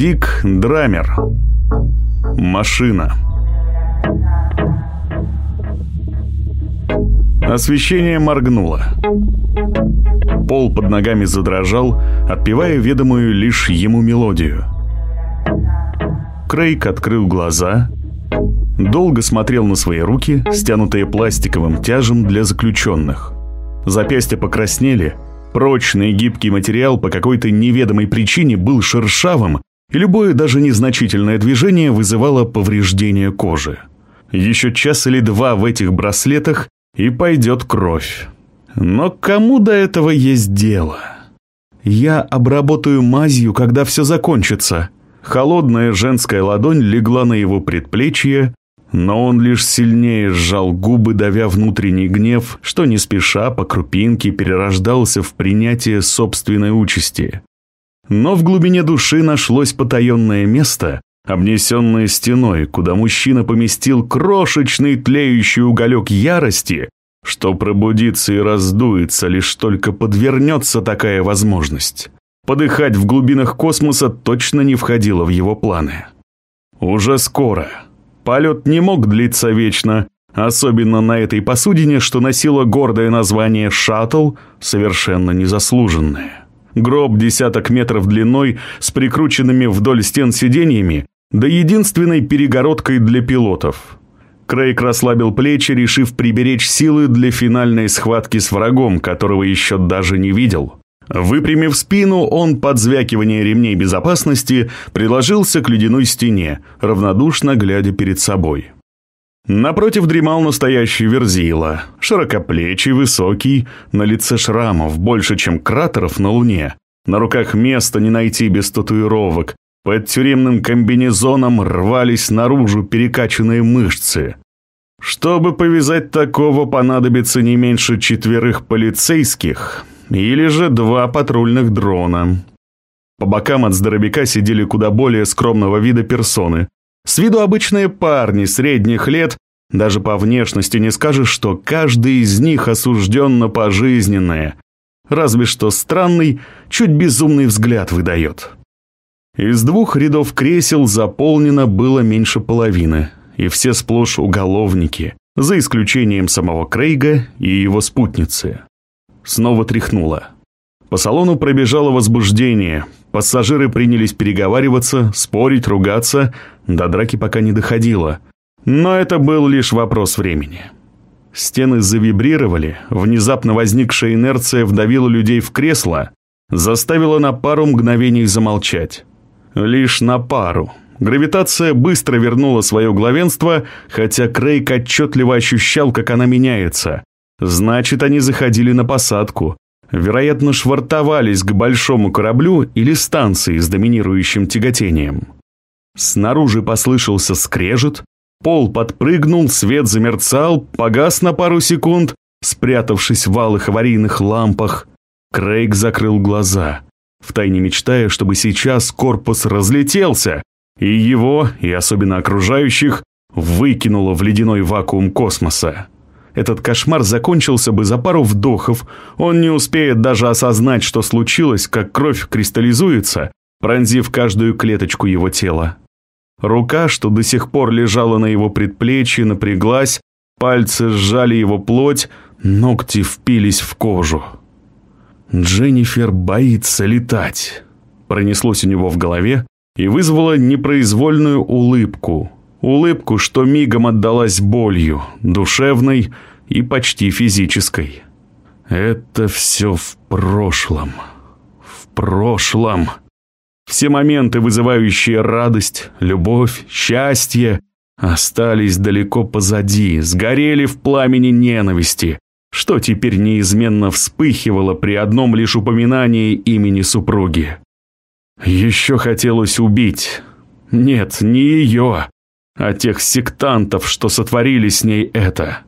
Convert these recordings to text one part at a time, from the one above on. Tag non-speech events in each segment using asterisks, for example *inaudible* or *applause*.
Дик Драмер. Машина. Освещение моргнуло. Пол под ногами задрожал, отпевая ведомую лишь ему мелодию. Крейг открыл глаза, долго смотрел на свои руки, стянутые пластиковым тяжем для заключенных. Запястья покраснели, прочный гибкий материал по какой-то неведомой причине был шершавым, и любое даже незначительное движение вызывало повреждение кожи. Еще час или два в этих браслетах, и пойдет кровь. Но кому до этого есть дело? Я обработаю мазью, когда все закончится. Холодная женская ладонь легла на его предплечье, но он лишь сильнее сжал губы, давя внутренний гнев, что не спеша по крупинке перерождался в принятие собственной участи. Но в глубине души нашлось потаенное место, обнесенное стеной, куда мужчина поместил крошечный тлеющий уголек ярости, что пробудится и раздуется, лишь только подвернется такая возможность. Подыхать в глубинах космоса точно не входило в его планы. Уже скоро. Полет не мог длиться вечно, особенно на этой посудине, что носила гордое название «шаттл», совершенно незаслуженное. Гроб десяток метров длиной с прикрученными вдоль стен сиденьями, да единственной перегородкой для пилотов. Крейг расслабил плечи, решив приберечь силы для финальной схватки с врагом, которого еще даже не видел. Выпрямив спину, он под звякивание ремней безопасности приложился к ледяной стене, равнодушно глядя перед собой. Напротив дремал настоящий верзила, широкоплечий, высокий, на лице шрамов больше, чем кратеров на луне. На руках места не найти без татуировок. Под тюремным комбинезоном рвались наружу перекачанные мышцы. Чтобы повязать такого, понадобится не меньше четверых полицейских, или же два патрульных дрона. По бокам от здоровяка сидели куда более скромного вида персоны. С виду обычные парни средних лет, даже по внешности не скажешь, что каждый из них осужден на пожизненное. Разве что странный, чуть безумный взгляд выдает. Из двух рядов кресел заполнено было меньше половины, и все сплошь уголовники, за исключением самого Крейга и его спутницы. Снова тряхнуло. По салону пробежало возбуждение. Пассажиры принялись переговариваться, спорить, ругаться. До драки пока не доходило. Но это был лишь вопрос времени. Стены завибрировали, внезапно возникшая инерция вдавила людей в кресло, заставила на пару мгновений замолчать. Лишь на пару. Гравитация быстро вернула свое главенство, хотя Крейг отчетливо ощущал, как она меняется. Значит, они заходили на посадку. Вероятно, швартовались к большому кораблю или станции с доминирующим тяготением. Снаружи послышался скрежет, пол подпрыгнул, свет замерцал, погас на пару секунд, спрятавшись в алых аварийных лампах. Крейг закрыл глаза, втайне мечтая, чтобы сейчас корпус разлетелся, и его, и особенно окружающих, выкинуло в ледяной вакуум космоса. Этот кошмар закончился бы за пару вдохов. Он не успеет даже осознать, что случилось, как кровь кристаллизуется, пронзив каждую клеточку его тела. Рука, что до сих пор лежала на его предплечье, напряглась, пальцы сжали его плоть, ногти впились в кожу. «Дженнифер боится летать», пронеслось у него в голове и вызвало непроизвольную улыбку – Улыбку, что мигом отдалась болью, душевной и почти физической. Это все в прошлом. В прошлом. Все моменты, вызывающие радость, любовь, счастье, остались далеко позади, сгорели в пламени ненависти, что теперь неизменно вспыхивало при одном лишь упоминании имени супруги. Еще хотелось убить. Нет, не ее, а тех сектантов, что сотворили с ней это.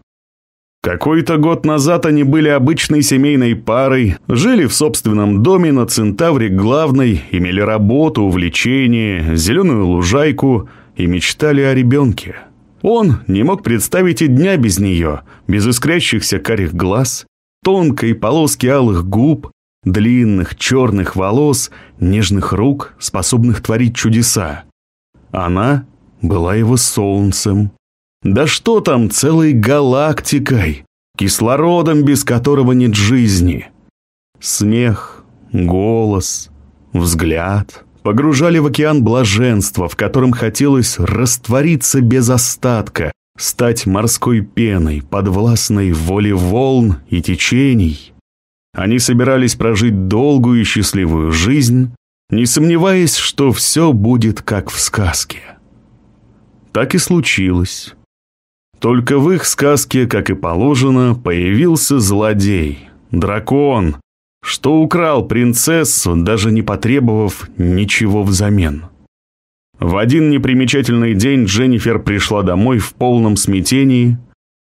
Какой-то год назад они были обычной семейной парой, жили в собственном доме на Центавре главной, имели работу, увлечение, зеленую лужайку и мечтали о ребенке. Он не мог представить и дня без нее, без искрящихся карих глаз, тонкой полоски алых губ, длинных черных волос, нежных рук, способных творить чудеса. Она была его солнцем. Да что там, целой галактикой, кислородом, без которого нет жизни. Смех, голос, взгляд погружали в океан блаженства, в котором хотелось раствориться без остатка, стать морской пеной, подвластной воле волн и течений. Они собирались прожить долгую и счастливую жизнь, не сомневаясь, что все будет как в сказке. Так и случилось. Только в их сказке, как и положено, появился злодей, дракон, что украл принцессу, даже не потребовав ничего взамен. В один непримечательный день Дженнифер пришла домой в полном смятении.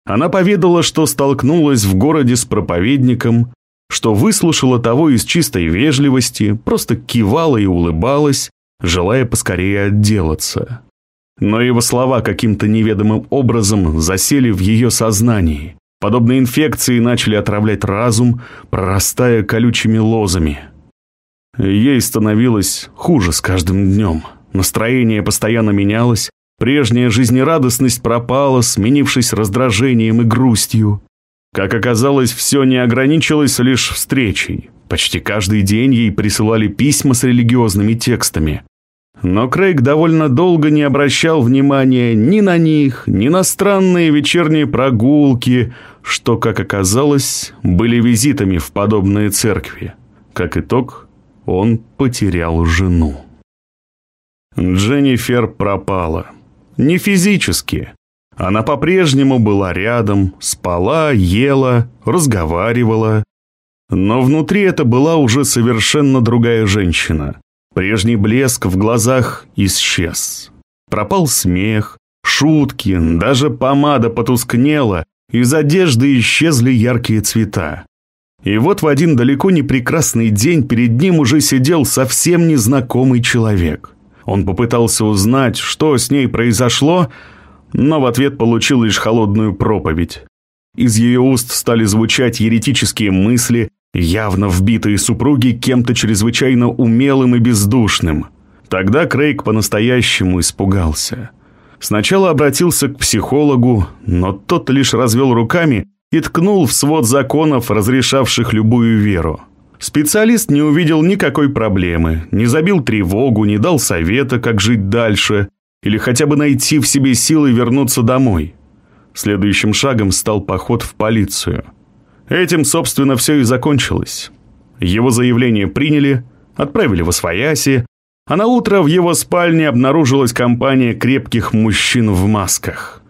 Она поведала, что столкнулась в городе с проповедником, что выслушала того из чистой вежливости, просто кивала и улыбалась, желая поскорее отделаться. Но его слова каким-то неведомым образом засели в ее сознании. Подобные инфекции начали отравлять разум, прорастая колючими лозами. Ей становилось хуже с каждым днем. Настроение постоянно менялось, прежняя жизнерадостность пропала, сменившись раздражением и грустью. Как оказалось, все не ограничилось лишь встречей. Почти каждый день ей присылали письма с религиозными текстами. Но Крейг довольно долго не обращал внимания ни на них, ни на странные вечерние прогулки, что, как оказалось, были визитами в подобные церкви. Как итог, он потерял жену. Дженнифер пропала. Не физически. Она по-прежнему была рядом, спала, ела, разговаривала. Но внутри это была уже совершенно другая женщина. Прежний блеск в глазах исчез. Пропал смех, шутки, даже помада потускнела, из одежды исчезли яркие цвета. И вот в один далеко не прекрасный день перед ним уже сидел совсем незнакомый человек. Он попытался узнать, что с ней произошло, но в ответ получил лишь холодную проповедь. Из ее уст стали звучать еретические мысли, явно вбитые супруги кем-то чрезвычайно умелым и бездушным. Тогда Крейг по-настоящему испугался. Сначала обратился к психологу, но тот лишь развел руками и ткнул в свод законов, разрешавших любую веру. Специалист не увидел никакой проблемы, не забил тревогу, не дал совета, как жить дальше, или хотя бы найти в себе силы вернуться домой. Следующим шагом стал поход в полицию – Этим, собственно, все и закончилось. Его заявление приняли, отправили в Освояси, а на утро в его спальне обнаружилась компания крепких мужчин в масках.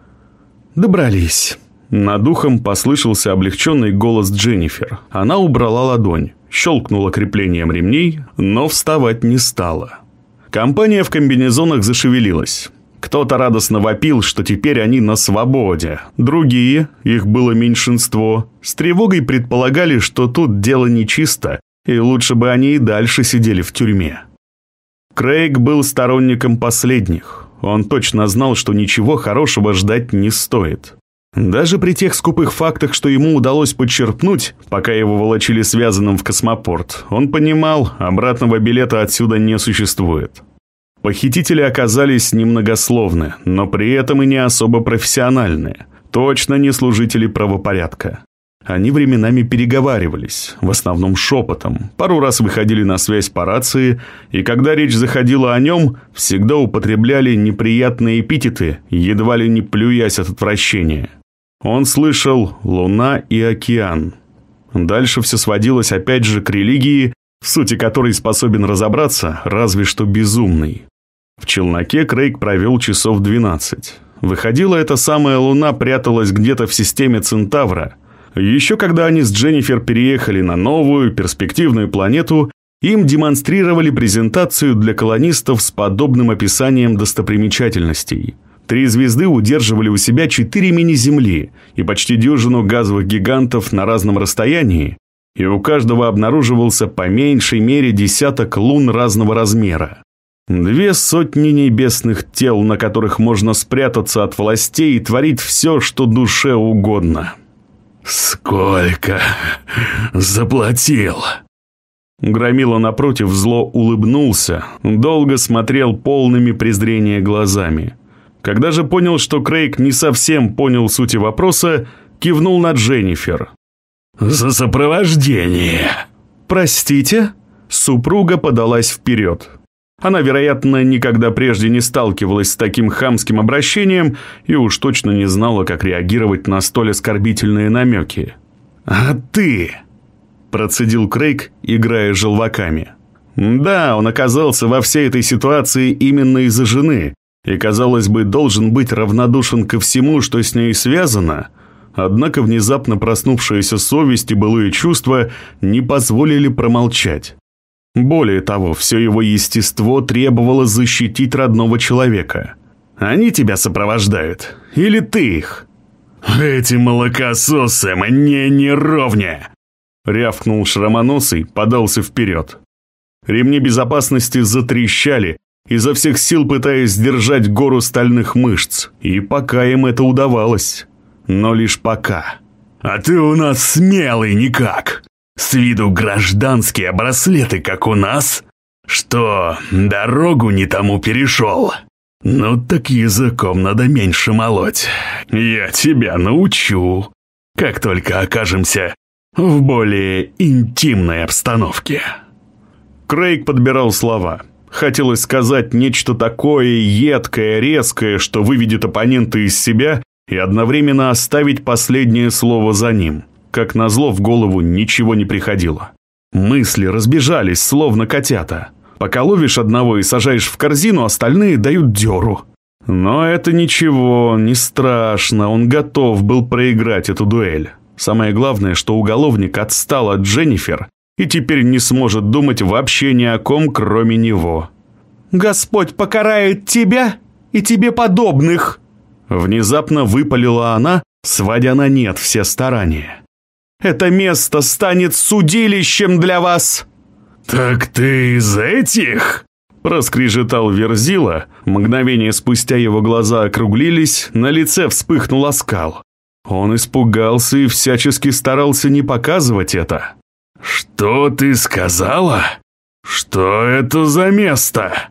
«Добрались». Над ухом послышался облегченный голос Дженнифер. Она убрала ладонь, щелкнула креплением ремней, но вставать не стала. Компания в комбинезонах зашевелилась. Кто-то радостно вопил, что теперь они на свободе. Другие, их было меньшинство, с тревогой предполагали, что тут дело нечисто, и лучше бы они и дальше сидели в тюрьме. Крейг был сторонником последних. Он точно знал, что ничего хорошего ждать не стоит. Даже при тех скупых фактах, что ему удалось подчерпнуть, пока его волочили связанным в космопорт, он понимал, обратного билета отсюда не существует. Похитители оказались немногословны, но при этом и не особо профессиональные. Точно не служители правопорядка. Они временами переговаривались, в основном шепотом, пару раз выходили на связь по рации, и когда речь заходила о нем, всегда употребляли неприятные эпитеты, едва ли не плюясь от отвращения. Он слышал «Луна и океан». Дальше все сводилось опять же к религии, в сути которой способен разобраться разве что безумный. В челноке Крейг провел часов 12. Выходила эта самая луна пряталась где-то в системе Центавра. Еще когда они с Дженнифер переехали на новую, перспективную планету, им демонстрировали презентацию для колонистов с подобным описанием достопримечательностей. Три звезды удерживали у себя четыре мини-Земли и почти дюжину газовых гигантов на разном расстоянии, и у каждого обнаруживался по меньшей мере десяток лун разного размера. Две сотни небесных тел, на которых можно спрятаться от властей и творить все, что душе угодно. «Сколько заплатил?» Громила напротив зло улыбнулся, долго смотрел полными презрения глазами. Когда же понял, что Крейг не совсем понял сути вопроса, кивнул на Дженнифер. «За сопровождение!» «Простите?» Супруга подалась вперед. Она, вероятно, никогда прежде не сталкивалась с таким хамским обращением и уж точно не знала, как реагировать на столь оскорбительные намеки. «А ты?» – процедил Крейг, играя желваками. Да, он оказался во всей этой ситуации именно из-за жены, и, казалось бы, должен быть равнодушен ко всему, что с ней связано, однако внезапно проснувшаяся совесть и былые чувства не позволили промолчать. Более того, все его естество требовало защитить родного человека. Они тебя сопровождают? Или ты их? «Эти молокососы мне не ровня!» Рявкнул шрамоносый, подался вперед. Ремни безопасности затрещали, изо всех сил пытаясь сдержать гору стальных мышц, и пока им это удавалось. Но лишь пока. «А ты у нас смелый никак!» С виду гражданские браслеты, как у нас? Что, дорогу не тому перешел? Ну так языком надо меньше молоть. Я тебя научу, как только окажемся в более интимной обстановке. Крейг подбирал слова. Хотелось сказать нечто такое едкое, резкое, что выведет оппонента из себя и одновременно оставить последнее слово за ним. Как назло, в голову ничего не приходило. Мысли разбежались, словно котята. Пока ловишь одного и сажаешь в корзину, остальные дают дёру. Но это ничего, не страшно, он готов был проиграть эту дуэль. Самое главное, что уголовник отстал от Дженнифер и теперь не сможет думать вообще ни о ком, кроме него. «Господь покарает тебя и тебе подобных!» Внезапно выпалила она, сводя на нет все старания. Это место станет судилищем для вас!» «Так ты из этих?» Проскрежетал Верзила, мгновение спустя его глаза округлились, на лице вспыхнул оскал. Он испугался и всячески старался не показывать это. «Что ты сказала? Что это за место?»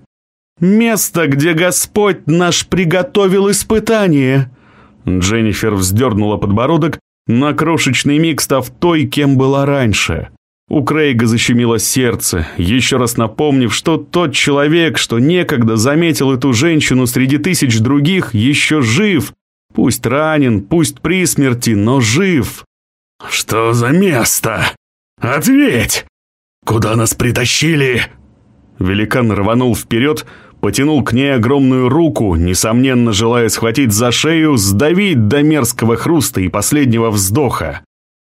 «Место, где Господь наш приготовил испытание». Дженнифер вздернула подбородок на крошечный миг став той, кем была раньше. У Крейга защемило сердце, еще раз напомнив, что тот человек, что некогда заметил эту женщину среди тысяч других, еще жив. Пусть ранен, пусть при смерти, но жив. «Что за место? Ответь! Куда нас притащили?» Великан рванул вперед, потянул к ней огромную руку, несомненно желая схватить за шею, сдавить до мерзкого хруста и последнего вздоха.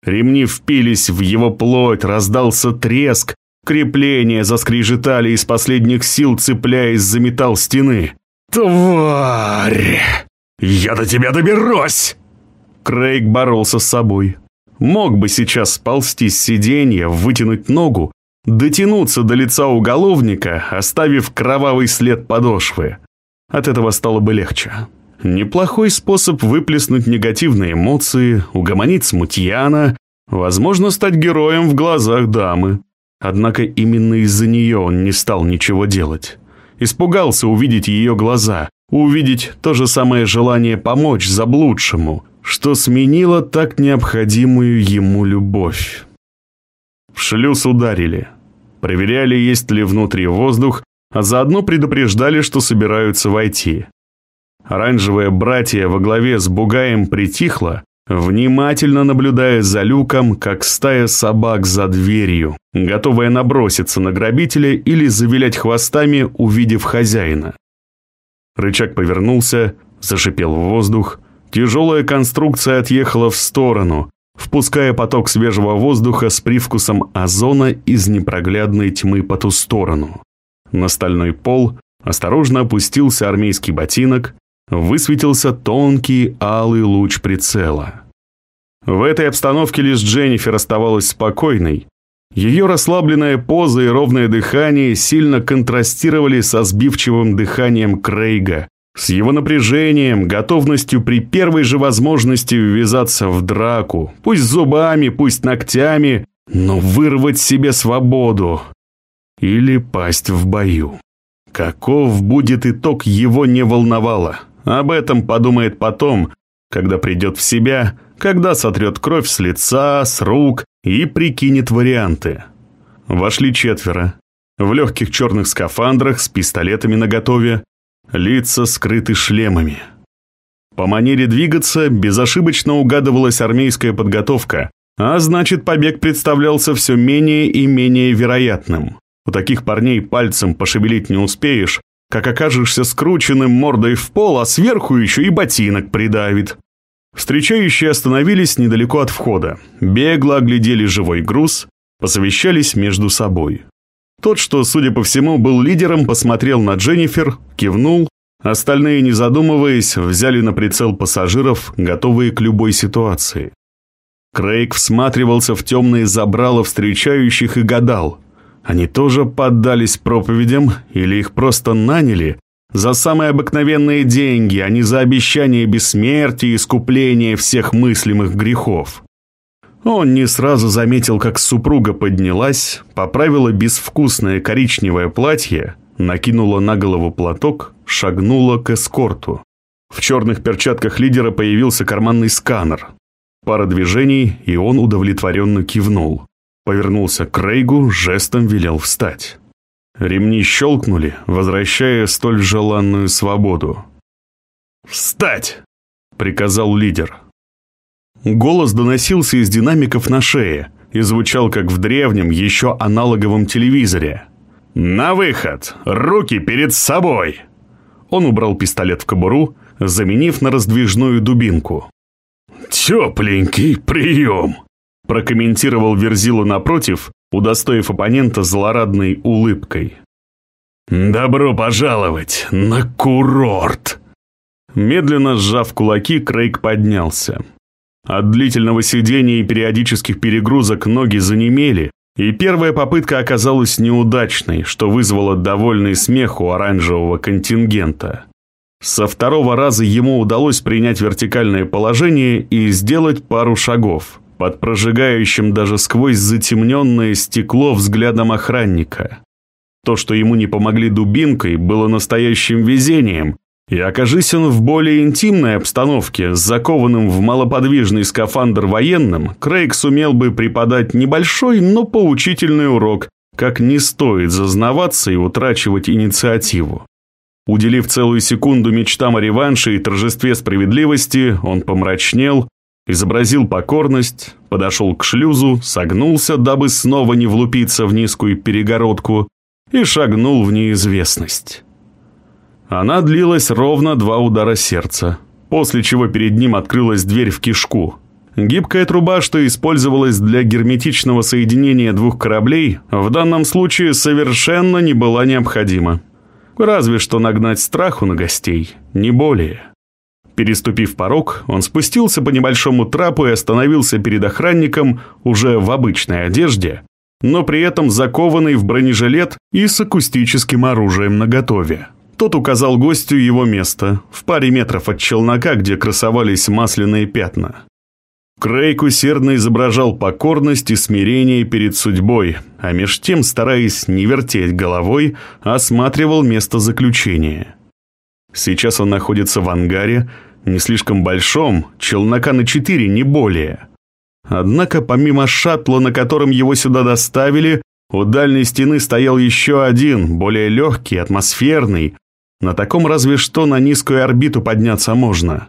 Ремни впились в его плоть, раздался треск, крепления заскрежетали из последних сил, цепляясь за металл стены. «Тварь! Я до тебя доберусь!» Крейг боролся с собой. Мог бы сейчас сползти с сиденья, вытянуть ногу, дотянуться до лица уголовника, оставив кровавый след подошвы. От этого стало бы легче. Неплохой способ выплеснуть негативные эмоции, угомонить смутьяна, возможно, стать героем в глазах дамы. Однако именно из-за нее он не стал ничего делать. Испугался увидеть ее глаза, увидеть то же самое желание помочь заблудшему, что сменило так необходимую ему любовь. В шлюз ударили. Проверяли, есть ли внутри воздух, а заодно предупреждали, что собираются войти. Оранжевое братья во главе с Бугаем притихло, внимательно наблюдая за люком, как стая собак за дверью, готовая наброситься на грабителя или завилять хвостами, увидев хозяина. Рычаг повернулся, зашипел в воздух, тяжелая конструкция отъехала в сторону, впуская поток свежего воздуха с привкусом озона из непроглядной тьмы по ту сторону. На стальной пол осторожно опустился армейский ботинок, высветился тонкий алый луч прицела. В этой обстановке лишь Дженнифер оставалась спокойной. Ее расслабленная поза и ровное дыхание сильно контрастировали со сбивчивым дыханием Крейга, с его напряжением, готовностью при первой же возможности ввязаться в драку, пусть зубами, пусть ногтями, но вырвать себе свободу или пасть в бою. Каков будет итог, его не волновало. Об этом подумает потом, когда придет в себя, когда сотрет кровь с лица, с рук и прикинет варианты. Вошли четверо. В легких черных скафандрах с пистолетами наготове, лица скрыты шлемами. По манере двигаться безошибочно угадывалась армейская подготовка, а значит побег представлялся все менее и менее вероятным. У таких парней пальцем пошевелить не успеешь, как окажешься скрученным мордой в пол, а сверху еще и ботинок придавит. Встречающие остановились недалеко от входа, бегло оглядели живой груз, посовещались между собой. Тот, что, судя по всему, был лидером, посмотрел на Дженнифер, кивнул, остальные, не задумываясь, взяли на прицел пассажиров, готовые к любой ситуации. Крейг всматривался в темные забрала встречающих и гадал, они тоже поддались проповедям или их просто наняли, за самые обыкновенные деньги, а не за обещание бессмертия и искупления всех мыслимых грехов. Он не сразу заметил, как супруга поднялась, поправила безвкусное коричневое платье, накинула на голову платок, шагнула к эскорту. В черных перчатках лидера появился карманный сканер. Пара движений, и он удовлетворенно кивнул. Повернулся к Рейгу, жестом велел встать. Ремни щелкнули, возвращая столь желанную свободу. «Встать!» — приказал лидер. Голос доносился из динамиков на шее и звучал, как в древнем, еще аналоговом телевизоре. «На выход! Руки перед собой!» Он убрал пистолет в кобуру, заменив на раздвижную дубинку. «Тепленький прием!» прокомментировал Верзилу напротив, удостоив оппонента злорадной улыбкой. «Добро пожаловать на курорт!» Медленно сжав кулаки, Крейг поднялся. От длительного сидения и периодических перегрузок ноги занемели, и первая попытка оказалась неудачной, что вызвало довольный смех у оранжевого контингента. Со второго раза ему удалось принять вертикальное положение и сделать пару шагов под прожигающим даже сквозь затемненное стекло взглядом охранника. То, что ему не помогли дубинкой, было настоящим везением, и окажись он в более интимной обстановке, с закованным в малоподвижный скафандр военным, Крейг сумел бы преподать небольшой, но поучительный урок, как не стоит зазнаваться и утрачивать инициативу. Уделив целую секунду мечтам о реванше и торжестве справедливости, он помрачнел, изобразил покорность, подошел к шлюзу, согнулся, дабы снова не влупиться в низкую перегородку, и шагнул в неизвестность. Она длилась ровно два удара сердца, после чего перед ним открылась дверь в кишку. Гибкая труба, что использовалась для герметичного соединения двух кораблей, в данном случае совершенно не была необходима. Разве что нагнать страху на гостей, не более. Переступив порог, он спустился по небольшому трапу и остановился перед охранником уже в обычной одежде, но при этом закованный в бронежилет и с акустическим оружием наготове. Тот указал гостю его место, в паре метров от челнока, где красовались масляные пятна. Крейг усердно изображал покорность и смирение перед судьбой, а меж тем, стараясь не вертеть головой, осматривал место заключения. Сейчас он находится в ангаре, не слишком большом, челнока на четыре, не более. Однако помимо шаттла, на котором его сюда доставили, у дальней стены стоял еще один, более легкий, атмосферный. На таком разве что на низкую орбиту подняться можно.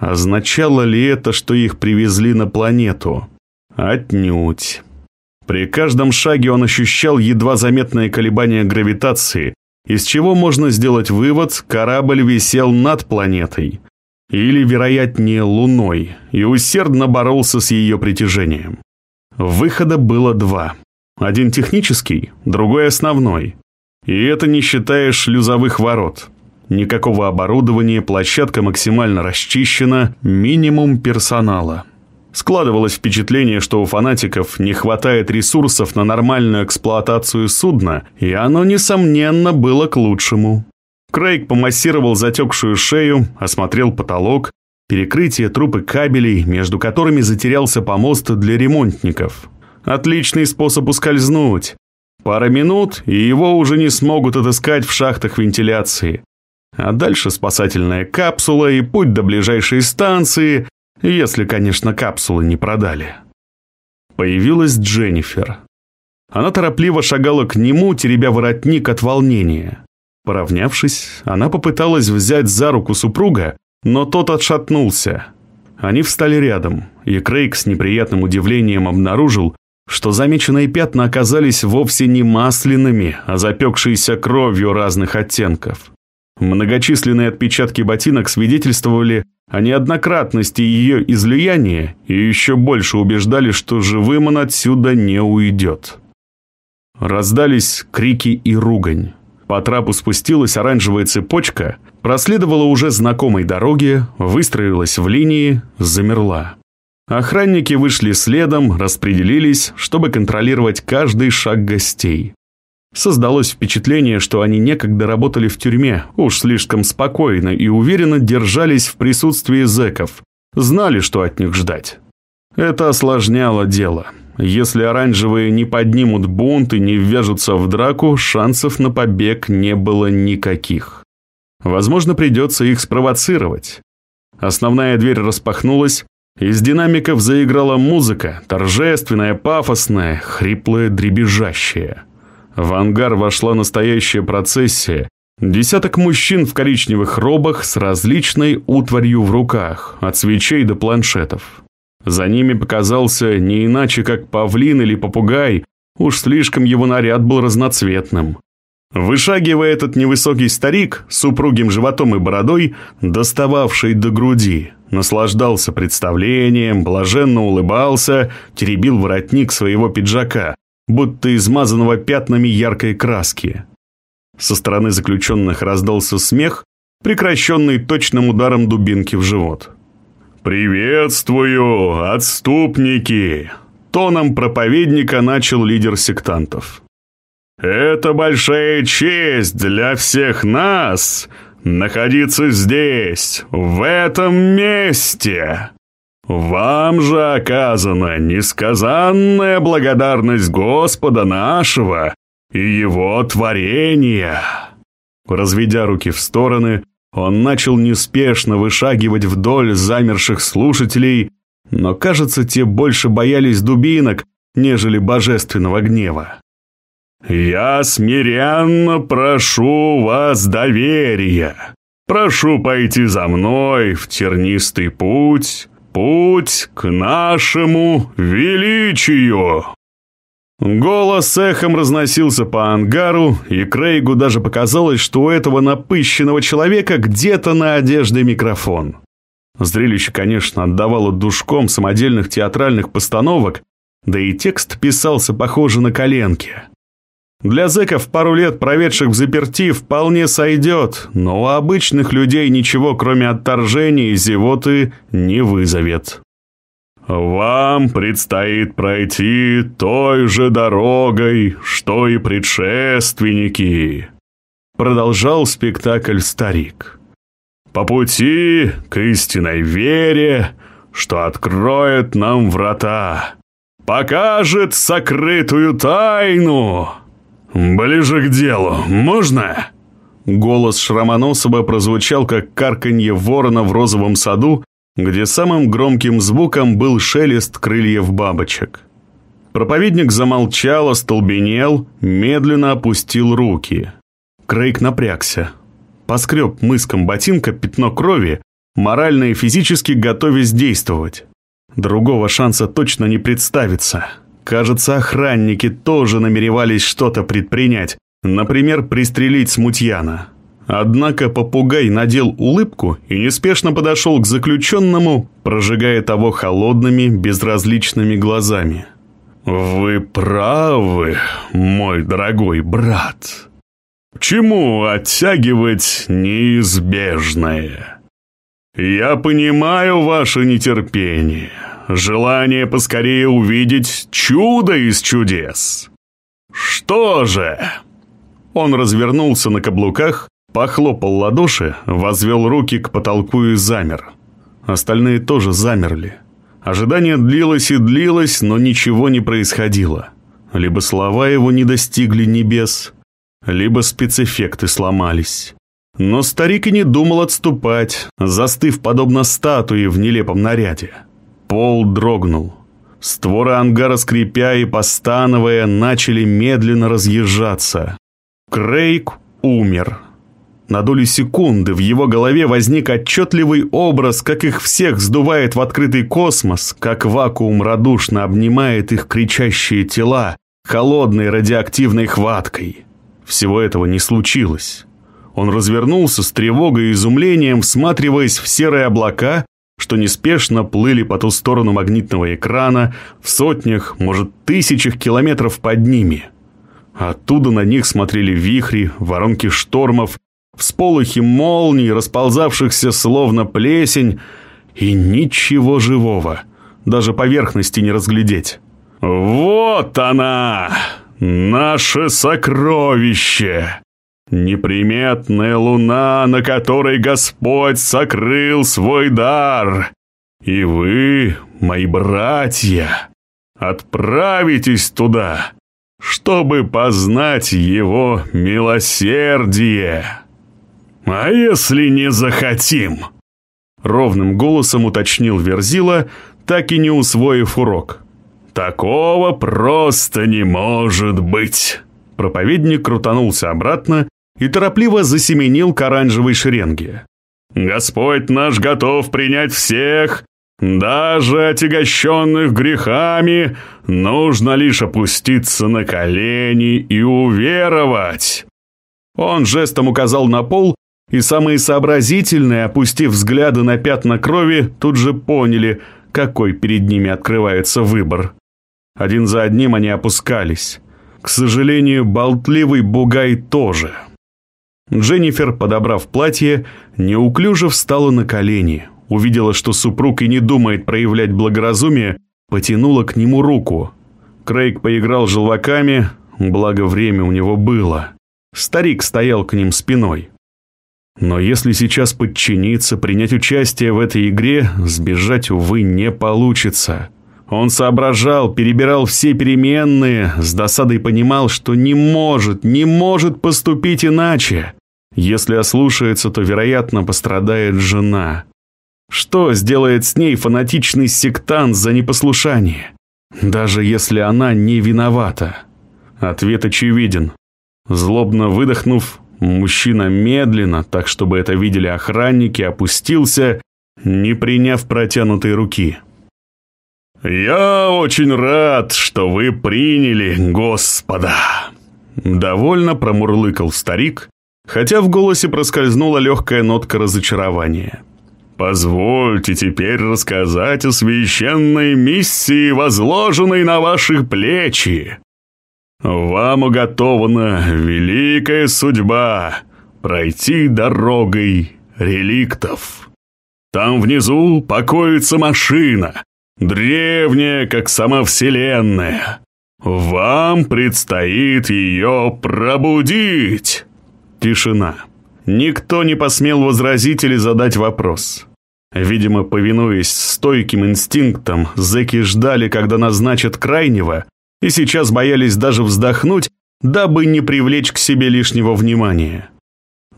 Означало ли это, что их привезли на планету? Отнюдь. При каждом шаге он ощущал едва заметное колебание гравитации, из чего можно сделать вывод, корабль висел над планетой. Или, вероятнее, Луной, и усердно боролся с ее притяжением. Выхода было два. Один технический, другой основной. И это не считая шлюзовых ворот. Никакого оборудования, площадка максимально расчищена, минимум персонала. Складывалось впечатление, что у фанатиков не хватает ресурсов на нормальную эксплуатацию судна, и оно, несомненно, было к лучшему. Крейг помассировал затекшую шею, осмотрел потолок, перекрытие трубы кабелей, между которыми затерялся помост для ремонтников. Отличный способ ускользнуть. Пара минут, и его уже не смогут отыскать в шахтах вентиляции. А дальше спасательная капсула и путь до ближайшей станции, если, конечно, капсулы не продали. Появилась Дженнифер. Она торопливо шагала к нему, теребя воротник от волнения. Поравнявшись, она попыталась взять за руку супруга, но тот отшатнулся. Они встали рядом, и Крейг с неприятным удивлением обнаружил, что замеченные пятна оказались вовсе не масляными, а запекшиеся кровью разных оттенков. Многочисленные отпечатки ботинок свидетельствовали о неоднократности ее излияния и еще больше убеждали, что живым он отсюда не уйдет. Раздались крики и ругань. По трапу спустилась оранжевая цепочка, проследовала уже знакомой дороге, выстроилась в линии, замерла. Охранники вышли следом, распределились, чтобы контролировать каждый шаг гостей. Создалось впечатление, что они некогда работали в тюрьме, уж слишком спокойно и уверенно держались в присутствии зэков, знали, что от них ждать. Это осложняло дело. Если оранжевые не поднимут бунт и не ввяжутся в драку, шансов на побег не было никаких. Возможно, придется их спровоцировать. Основная дверь распахнулась, из динамиков заиграла музыка, торжественная, пафосная, хриплая, дребезжащая. В ангар вошла настоящая процессия. Десяток мужчин в коричневых робах с различной утварью в руках, от свечей до планшетов. За ними показался не иначе, как павлин или попугай, уж слишком его наряд был разноцветным. Вышагивая этот невысокий старик с упругим животом и бородой, достававший до груди, наслаждался представлением, блаженно улыбался, теребил воротник своего пиджака, будто измазанного пятнами яркой краски. Со стороны заключенных раздался смех, прекращенный точным ударом дубинки в живот. «Приветствую, отступники!» Тоном проповедника начал лидер сектантов. «Это большая честь для всех нас находиться здесь, в этом месте. Вам же оказана несказанная благодарность Господа нашего и Его творения». Разведя руки в стороны, он начал неспешно вышагивать вдоль замерших слушателей, но, кажется, те больше боялись дубинок, нежели божественного гнева. «Я смиренно прошу вас доверия. Прошу пойти за мной в тернистый путь, путь к нашему величию». Голос эхом разносился по ангару, и Крейгу даже показалось, что у этого напыщенного человека где-то на одежде микрофон. Зрелище, конечно, отдавало душком самодельных театральных постановок, да и текст писался, похоже, на коленке. Для зэков, пару лет проведших в заперти, вполне сойдет, но у обычных людей ничего, кроме отторжения и зевоты, не вызовет. «Вам предстоит пройти той же дорогой, что и предшественники», продолжал спектакль старик. «По пути к истинной вере, что откроет нам врата, покажет сокрытую тайну». «Ближе к делу, можно?» Голос Шрамоносова прозвучал, как карканье ворона в розовом саду, где самым громким звуком был шелест крыльев бабочек. Проповедник замолчал, остолбенел, медленно опустил руки. Крейг напрягся. Поскреб мыском ботинка пятно крови, морально и физически готовясь действовать. Другого шанса точно не представится. Кажется, охранники тоже намеревались что-то предпринять, например, пристрелить смутьяна. Однако попугай надел улыбку и неспешно подошел к заключенному, прожигая того холодными, безразличными глазами. «Вы правы, мой дорогой брат. Чему оттягивать неизбежное? Я понимаю ваше нетерпение, желание поскорее увидеть чудо из чудес. Что же?» Он развернулся на каблуках, Похлопал ладоши, возвел руки к потолку и замер. Остальные тоже замерли. Ожидание длилось и длилось, но ничего не происходило. Либо слова его не достигли небес, либо спецэффекты сломались. Но старик и не думал отступать, застыв подобно статуе в нелепом наряде. Пол дрогнул. Створы ангара, скрипя и постановая, начали медленно разъезжаться. Крейг умер. На долю секунды в его голове возник отчетливый образ, как их всех сдувает в открытый космос, как вакуум радушно обнимает их кричащие тела холодной радиоактивной хваткой. Всего этого не случилось. Он развернулся с тревогой и изумлением, всматриваясь в серые облака, что неспешно плыли по ту сторону магнитного экрана в сотнях, может, тысячах километров под ними. Оттуда на них смотрели вихри, воронки штормов, всполохи молний, расползавшихся словно плесень, и ничего живого, даже поверхности не разглядеть. «Вот она! Наше сокровище!» Неприметная луна, на которой Господь сокрыл свой дар. И вы, мои братья, отправитесь туда, чтобы познать его милосердие. А если не захотим?» Ровным голосом уточнил Верзила, так и не усвоив урок. «Такого просто не может быть!» Проповедник крутанулся обратно и торопливо засеменил к оранжевой шеренге. «Господь наш готов принять всех, даже отягощенных грехами, нужно лишь опуститься на колени и уверовать». Он жестом указал на пол, и самые сообразительные, опустив взгляды на пятна крови, тут же поняли, какой перед ними открывается выбор. Один за одним они опускались. К сожалению, болтливый бугай тоже. Дженнифер, подобрав платье, неуклюже встала на колени, увидела, что супруг и не думает проявлять благоразумие, потянула к нему руку. Крейг поиграл желваками, благо время у него было. Старик стоял к ним спиной. Но если сейчас подчиниться, принять участие в этой игре, сбежать, увы, не получится. Он соображал, перебирал все переменные, с досадой понимал, что не может, не может поступить иначе. Если ослушается, то, вероятно, пострадает жена. Что сделает с ней фанатичный сектант за непослушание? Даже если она не виновата. Ответ очевиден. Злобно выдохнув, мужчина медленно, так чтобы это видели охранники, опустился, не приняв протянутой руки. «Я очень рад, что вы приняли Господа!» Довольно промурлыкал старик, хотя в голосе проскользнула легкая нотка разочарования. «Позвольте теперь рассказать о священной миссии, возложенной на ваши плечи. Вам уготована великая судьба пройти дорогой реликтов. Там внизу покоится машина, древняя, как сама Вселенная. Вам предстоит ее пробудить». Тишина. Никто не посмел возразить или задать вопрос. Видимо, повинуясь стойким инстинктам, зэки ждали, когда назначат крайнего, и сейчас боялись даже вздохнуть, дабы не привлечь к себе лишнего внимания.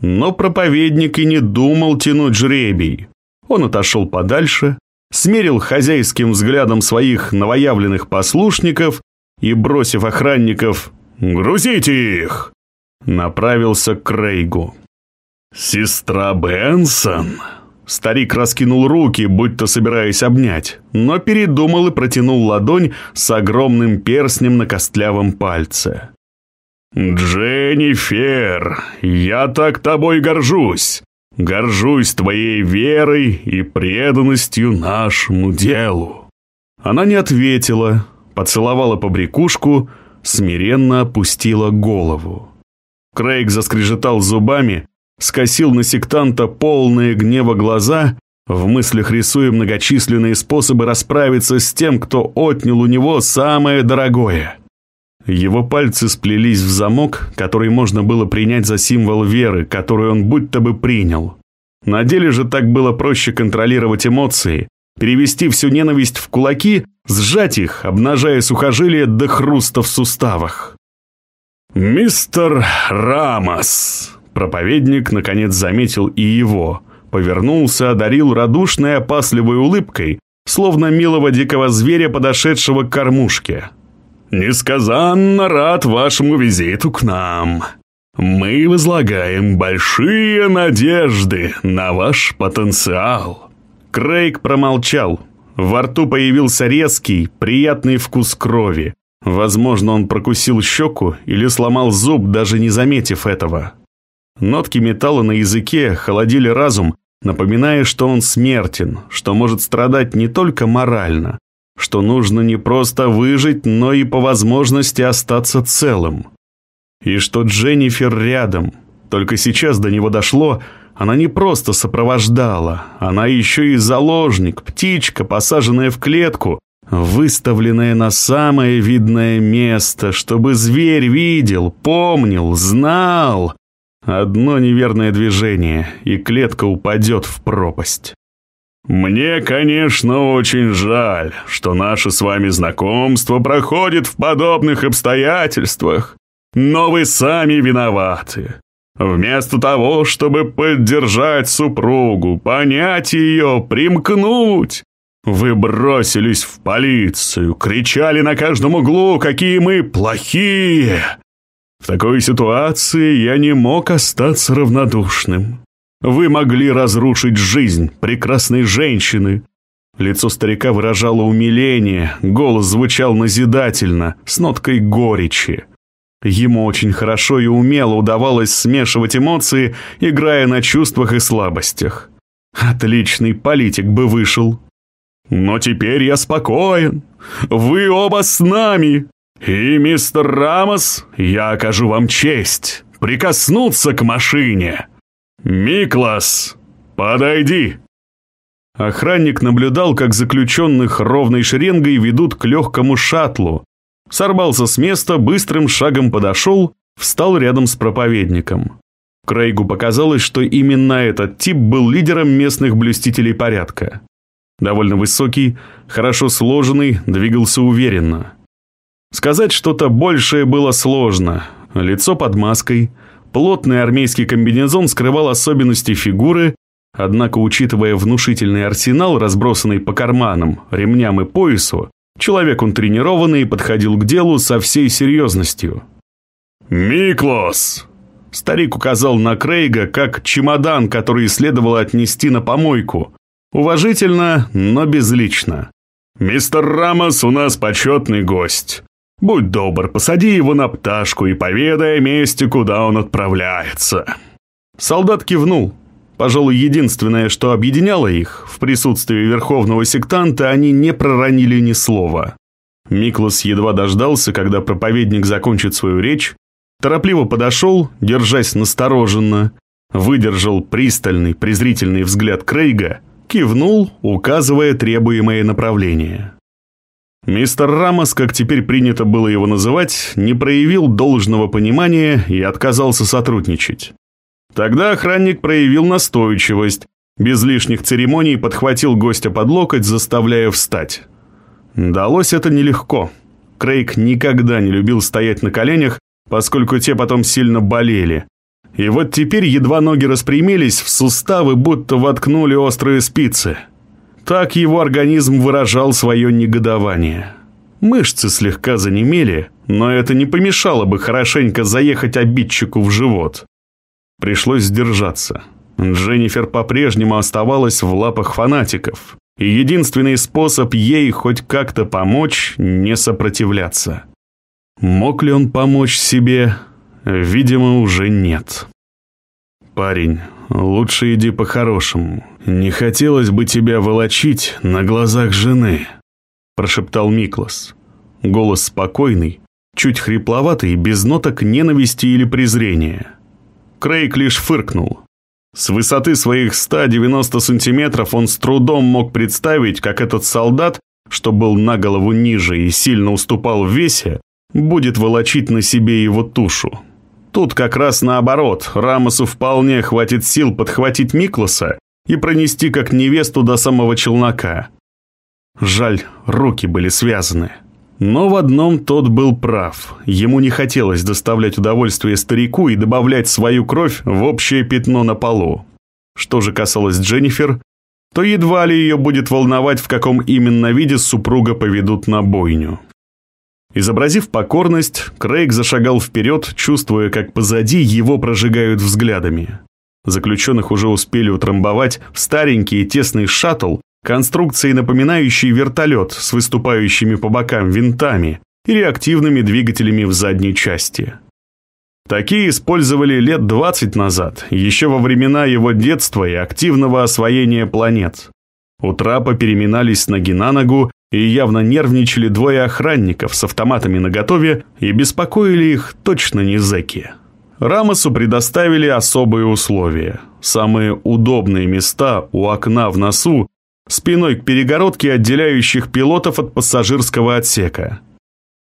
Но проповедник и не думал тянуть жребий. Он отошел подальше, смерил хозяйским взглядом своих новоявленных послушников и, бросив охранников «Грузите их!», направился к Крейгу. «Сестра Бенсон!» Старик раскинул руки, будто собираясь обнять, но передумал и протянул ладонь с огромным перстнем на костлявом пальце. «Дженнифер, я так тобой горжусь! Горжусь твоей верой и преданностью нашему делу!» Она не ответила, поцеловала побрякушку, смиренно опустила голову. Крейг заскрежетал зубами, скосил на сектанта полные гнева глаза, в мыслях рисуя многочисленные способы расправиться с тем, кто отнял у него самое дорогое. Его пальцы сплелись в замок, который можно было принять за символ веры, который он будто бы принял. На деле же так было проще контролировать эмоции, перевести всю ненависть в кулаки, сжать их, обнажая сухожилия до хруста в суставах. «Мистер Рамос!» Проповедник, наконец, заметил и его. Повернулся, одарил радушной опасливой улыбкой, словно милого дикого зверя, подошедшего к кормушке. «Несказанно рад вашему визиту к нам. Мы возлагаем большие надежды на ваш потенциал». Крейг промолчал. Во рту появился резкий, приятный вкус крови. Возможно, он прокусил щеку или сломал зуб, даже не заметив этого. Нотки металла на языке холодили разум, напоминая, что он смертен, что может страдать не только морально, что нужно не просто выжить, но и по возможности остаться целым. И что Дженнифер рядом. Только сейчас до него дошло, она не просто сопровождала, она еще и заложник, птичка, посаженная в клетку, выставленная на самое видное место, чтобы зверь видел, помнил, знал. Одно неверное движение, и клетка упадет в пропасть. «Мне, конечно, очень жаль, что наше с вами знакомство проходит в подобных обстоятельствах, но вы сами виноваты. Вместо того, чтобы поддержать супругу, понять ее, примкнуть, вы бросились в полицию, кричали на каждом углу, какие мы плохие, в такой ситуации я не мог остаться равнодушным. Вы могли разрушить жизнь прекрасной женщины. Лицо старика выражало умиление, голос звучал назидательно, с ноткой горечи. Ему очень хорошо и умело удавалось смешивать эмоции, играя на чувствах и слабостях. Отличный политик бы вышел. Но теперь я спокоен. Вы оба с нами. «И, мистер Рамос, я окажу вам честь прикоснуться к машине. Миклас, подойди!» Охранник наблюдал, как заключенных ровной шеренгой ведут к легкому шаттлу. Сорвался с места, быстрым шагом подошел, встал рядом с проповедником. Крейгу показалось, что именно этот тип был лидером местных блюстителей порядка. Довольно высокий, хорошо сложенный, двигался уверенно. Сказать что-то большее было сложно. Лицо под маской, плотный армейский комбинезон скрывал особенности фигуры, однако, учитывая внушительный арсенал, разбросанный по карманам, ремням и поясу, человек он тренированный подходил к делу со всей серьезностью. «Миклос!» Старик указал на Крейга, как чемодан, который следовало отнести на помойку. Уважительно, но безлично. «Мистер Рамос у нас почетный гость. Будь добр, посади его на пташку и поведай о месте, куда он отправляется». Солдат кивнул. Пожалуй, единственное, что объединяло их, в присутствии верховного сектанта они не проронили ни слова. Миклас едва дождался, когда проповедник закончит свою речь, торопливо подошел, держась настороженно, выдержал пристальный, презрительный взгляд Крейга, кивнул, указывая требуемое направление. Мистер Рамос, как теперь принято было его называть, не проявил должного понимания и отказался сотрудничать. Тогда охранник проявил настойчивость, без лишних церемоний подхватил гостя под локоть, заставляя встать. Далось это нелегко. Крейг никогда не любил стоять на коленях, поскольку те потом сильно болели. И вот теперь едва ноги распрямились, в суставы будто воткнули острые спицы – так его организм выражал свое негодование. Мышцы слегка занемели, но это не помешало бы хорошенько заехать обидчику в живот. Пришлось сдержаться. Дженнифер по-прежнему оставалась в лапах фанатиков, и единственный способ ей хоть как-то помочь – не сопротивляться. Мог ли он помочь себе? Видимо, уже нет. «Парень, лучше иди по-хорошему. Не хотелось бы тебя волочить на глазах жены», – прошептал Миклас. Голос спокойный, чуть хрипловатый, без ноток ненависти или презрения. Крейг лишь фыркнул. С высоты своих 190 сантиметров он с трудом мог представить, как этот солдат, что был на голову ниже и сильно уступал в весе, будет волочить на себе его тушу. Тут как раз наоборот, Рамосу вполне хватит сил подхватить Миклоса и пронести как невесту до самого челнока. Жаль, руки были связаны. Но в одном тот был прав. Ему не хотелось доставлять удовольствие старику и добавлять свою кровь в общее пятно на полу. Что же касалось Дженнифер, то едва ли ее будет волновать, в каком именно виде супруга поведут на бойню. Изобразив покорность, Крейг зашагал вперед, чувствуя, как позади его прожигают взглядами. Заключенных уже успели утрамбовать в старенький тесный шаттл, конструкции, напоминающей вертолет с выступающими по бокам винтами и реактивными двигателями в задней части. Такие использовали лет 20 назад, еще во времена его детства и активного освоения планет. У трапа переминались ноги на ногу и явно нервничали двое охранников с автоматами наготове и беспокоили их точно не зэки. Рамосу предоставили особые условия. Самые удобные места у окна в носу, спиной к перегородке, отделяющих пилотов от пассажирского отсека.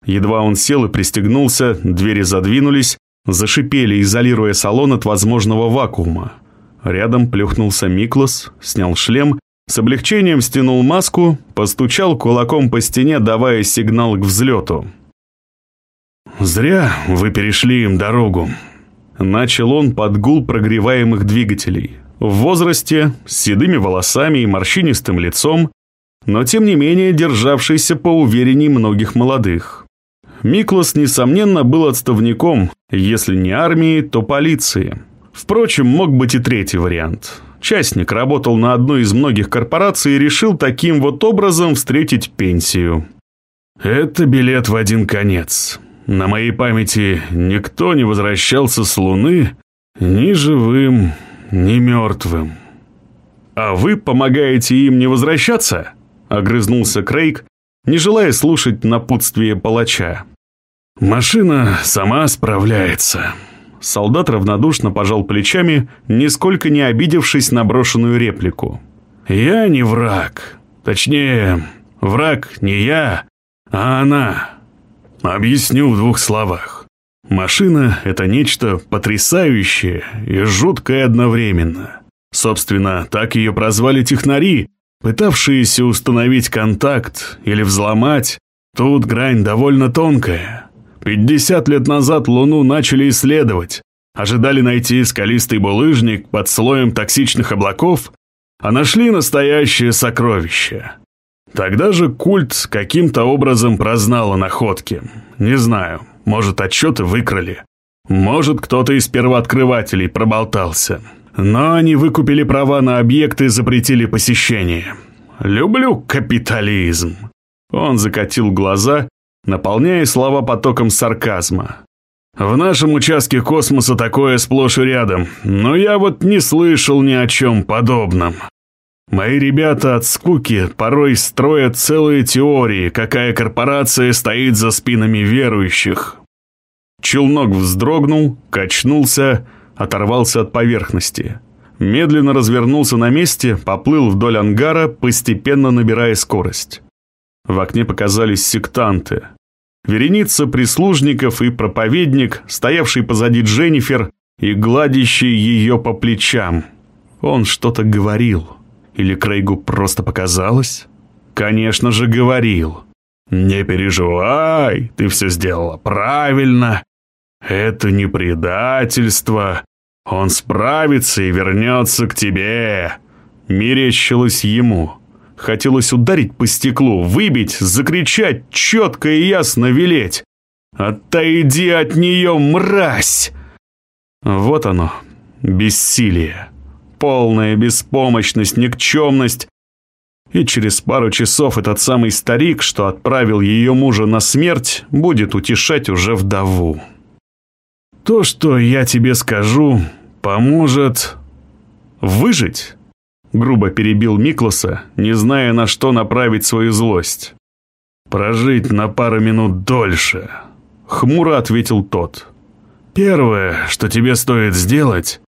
Едва он сел и пристегнулся, двери задвинулись, Зашипели, изолируя салон от возможного вакуума. Рядом плюхнулся Миклас, снял шлем, с облегчением стянул маску, постучал кулаком по стене, давая сигнал к взлету. «Зря вы перешли им дорогу», — начал он под гул прогреваемых двигателей. В возрасте, с седыми волосами и морщинистым лицом, но тем не менее державшийся по уверенней многих молодых. Миклас, несомненно, был отставником, если не армии, то полиции. Впрочем, мог быть и третий вариант. Частник работал на одной из многих корпораций и решил таким вот образом встретить пенсию. «Это билет в один конец. На моей памяти никто не возвращался с Луны ни живым, ни мертвым». «А вы помогаете им не возвращаться?» – огрызнулся Крейг, не желая слушать напутствие палача. «Машина сама справляется». Солдат равнодушно пожал плечами, нисколько не обидевшись на брошенную реплику. «Я не враг. Точнее, враг не я, а она. Объясню в двух словах. Машина – это нечто потрясающее и жуткое одновременно. Собственно, так ее прозвали технари, пытавшиеся установить контакт или взломать. Тут грань довольно тонкая. 50 лет назад Луну начали исследовать. Ожидали найти скалистый булыжник под слоем токсичных облаков, а нашли настоящее сокровище. Тогда же культ каким-то образом прознал о находке. Не знаю, может, отчеты выкрали. Может, кто-то из первооткрывателей проболтался. Но они выкупили права на объекты и запретили посещение. Люблю капитализм. Он закатил глаза наполняя слова потоком сарказма. «В нашем участке космоса такое сплошь и рядом, но я вот не слышал ни о чем подобном. Мои ребята от скуки порой строят целые теории, какая корпорация стоит за спинами верующих». Челнок вздрогнул, качнулся, оторвался от поверхности. Медленно развернулся на месте, поплыл вдоль ангара, постепенно набирая скорость. В окне показались сектанты. Вереница прислужников и проповедник, стоявший позади Дженнифер и гладящий ее по плечам. Он что-то говорил. Или Крейгу просто показалось? Конечно же, говорил. «Не переживай, ты все сделала правильно. Это не предательство. Он справится и вернется к тебе». Мерещилось ему. Хотелось ударить по стеклу, выбить, закричать, четко и ясно велеть. «Отойди от нее, мразь!» Вот оно, бессилие, полная беспомощность, никчемность. И через пару часов этот самый старик, что отправил ее мужа на смерть, будет утешать уже вдову. То, что я тебе скажу, поможет выжить. Грубо перебил Миклоса, не зная, на что направить свою злость. «Прожить на пару минут дольше», — хмуро ответил тот. «Первое, что тебе стоит сделать,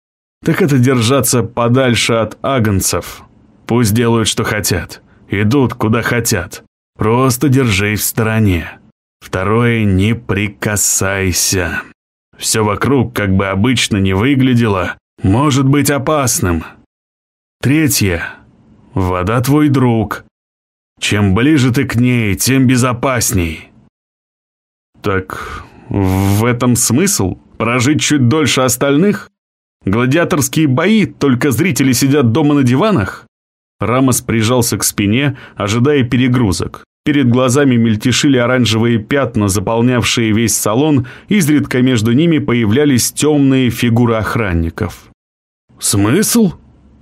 так это держаться подальше от агнцев. Пусть делают, что хотят, идут, куда хотят. Просто держись в стороне. Второе, не прикасайся. Все вокруг, как бы обычно не выглядело, может быть опасным, Третье. Вода твой друг. Чем ближе ты к ней, тем безопасней. Так в этом смысл? Прожить чуть дольше остальных? Гладиаторские бои, только зрители сидят дома на диванах? Рамос прижался к спине, ожидая перегрузок. Перед глазами мельтешили оранжевые пятна, заполнявшие весь салон, изредка между ними появлялись темные фигуры охранников. «Смысл?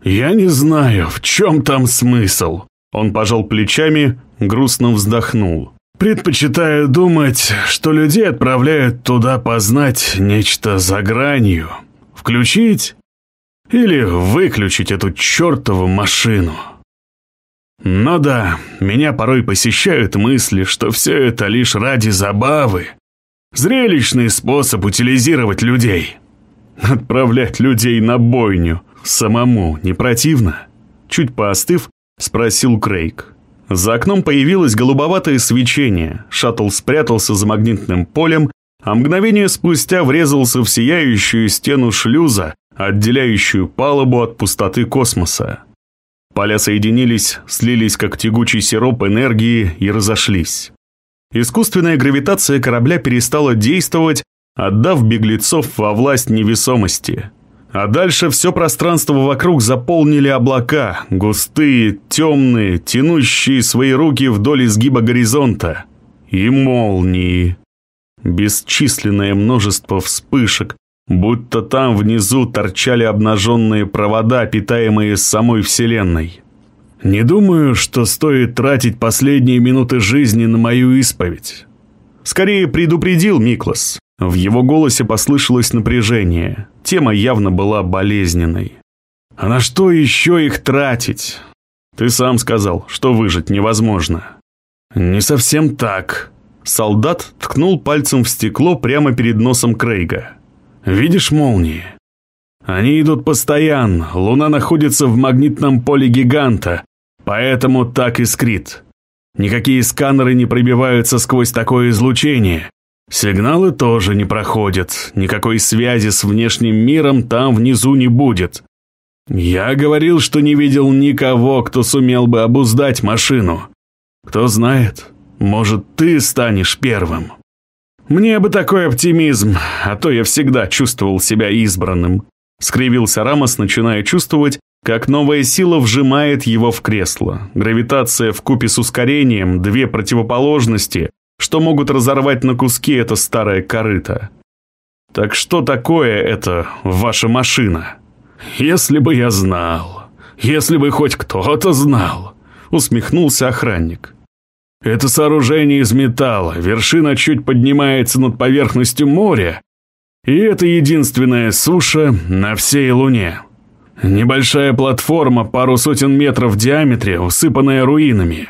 Я не знаю, в чем там смысл?» Он пожал плечами, грустно вздохнул. «Предпочитаю думать, что людей отправляют туда познать нечто за гранью. Включить или выключить эту чертову машину». Но да, меня порой посещают мысли, что все это лишь ради забавы. Зрелищный способ утилизировать людей. Отправлять людей на бойню самому не противно? Чуть поостыв, спросил Крейг. За окном появилось голубоватое свечение, шаттл спрятался за магнитным полем, а мгновение спустя врезался в сияющую стену шлюза, отделяющую палубу от пустоты космоса. Поля соединились, слились как тягучий сироп энергии и разошлись. Искусственная гравитация корабля перестала действовать, отдав беглецов во власть невесомости. А дальше все пространство вокруг заполнили облака, густые, темные, тянущие свои руки вдоль изгиба горизонта. И молнии. Бесчисленное множество вспышек, будто там внизу торчали обнаженные провода, питаемые самой Вселенной. Не думаю, что стоит тратить последние минуты жизни на мою исповедь. Скорее предупредил Миклас. В его голосе послышалось напряжение. Тема явно была болезненной. А на что еще их тратить? Ты сам сказал, что выжить невозможно. Не совсем так. Солдат ткнул пальцем в стекло прямо перед носом Крейга. Видишь молнии? Они идут постоянно, Луна находится в магнитном поле гиганта, поэтому так искрит. Никакие сканеры не пробиваются сквозь такое излучение. Сигналы тоже не проходят, никакой связи с внешним миром там внизу не будет. Я говорил, что не видел никого, кто сумел бы обуздать машину. Кто знает, может, ты станешь первым. «Мне бы такой оптимизм, а то я всегда чувствовал себя избранным», скривился Рамос, начиная чувствовать, как новая сила вжимает его в кресло. Гравитация в купе с ускорением – две противоположности, что могут разорвать на куски это старое корыто. «Так что такое это ваша машина?» «Если бы я знал, если бы хоть кто-то знал», усмехнулся охранник. Это сооружение из металла, вершина чуть поднимается над поверхностью моря, и это единственная суша на всей Луне. Небольшая платформа, пару сотен метров в диаметре, усыпанная руинами.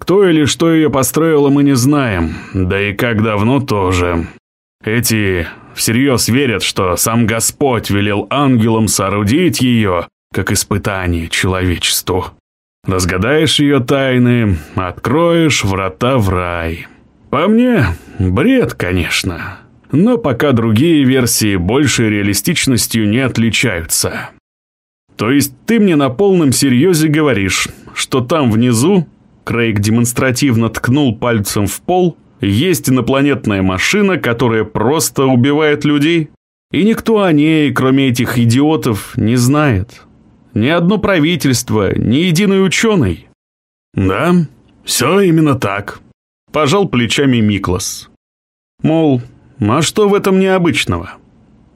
Кто или что ее построило, мы не знаем, да и как давно тоже. Эти всерьез верят, что сам Господь велел ангелам соорудить ее, как испытание человечеству. Разгадаешь ее тайны, откроешь врата в рай. По мне, бред, конечно. Но пока другие версии большей реалистичностью не отличаются. То есть ты мне на полном серьезе говоришь, что там внизу, Крейг демонстративно ткнул пальцем в пол, есть инопланетная машина, которая просто убивает людей? И никто о ней, кроме этих идиотов, не знает. Ни одно правительство, ни единый ученый. Да, все именно так. Пожал плечами Миклас. Мол, а что в этом необычного?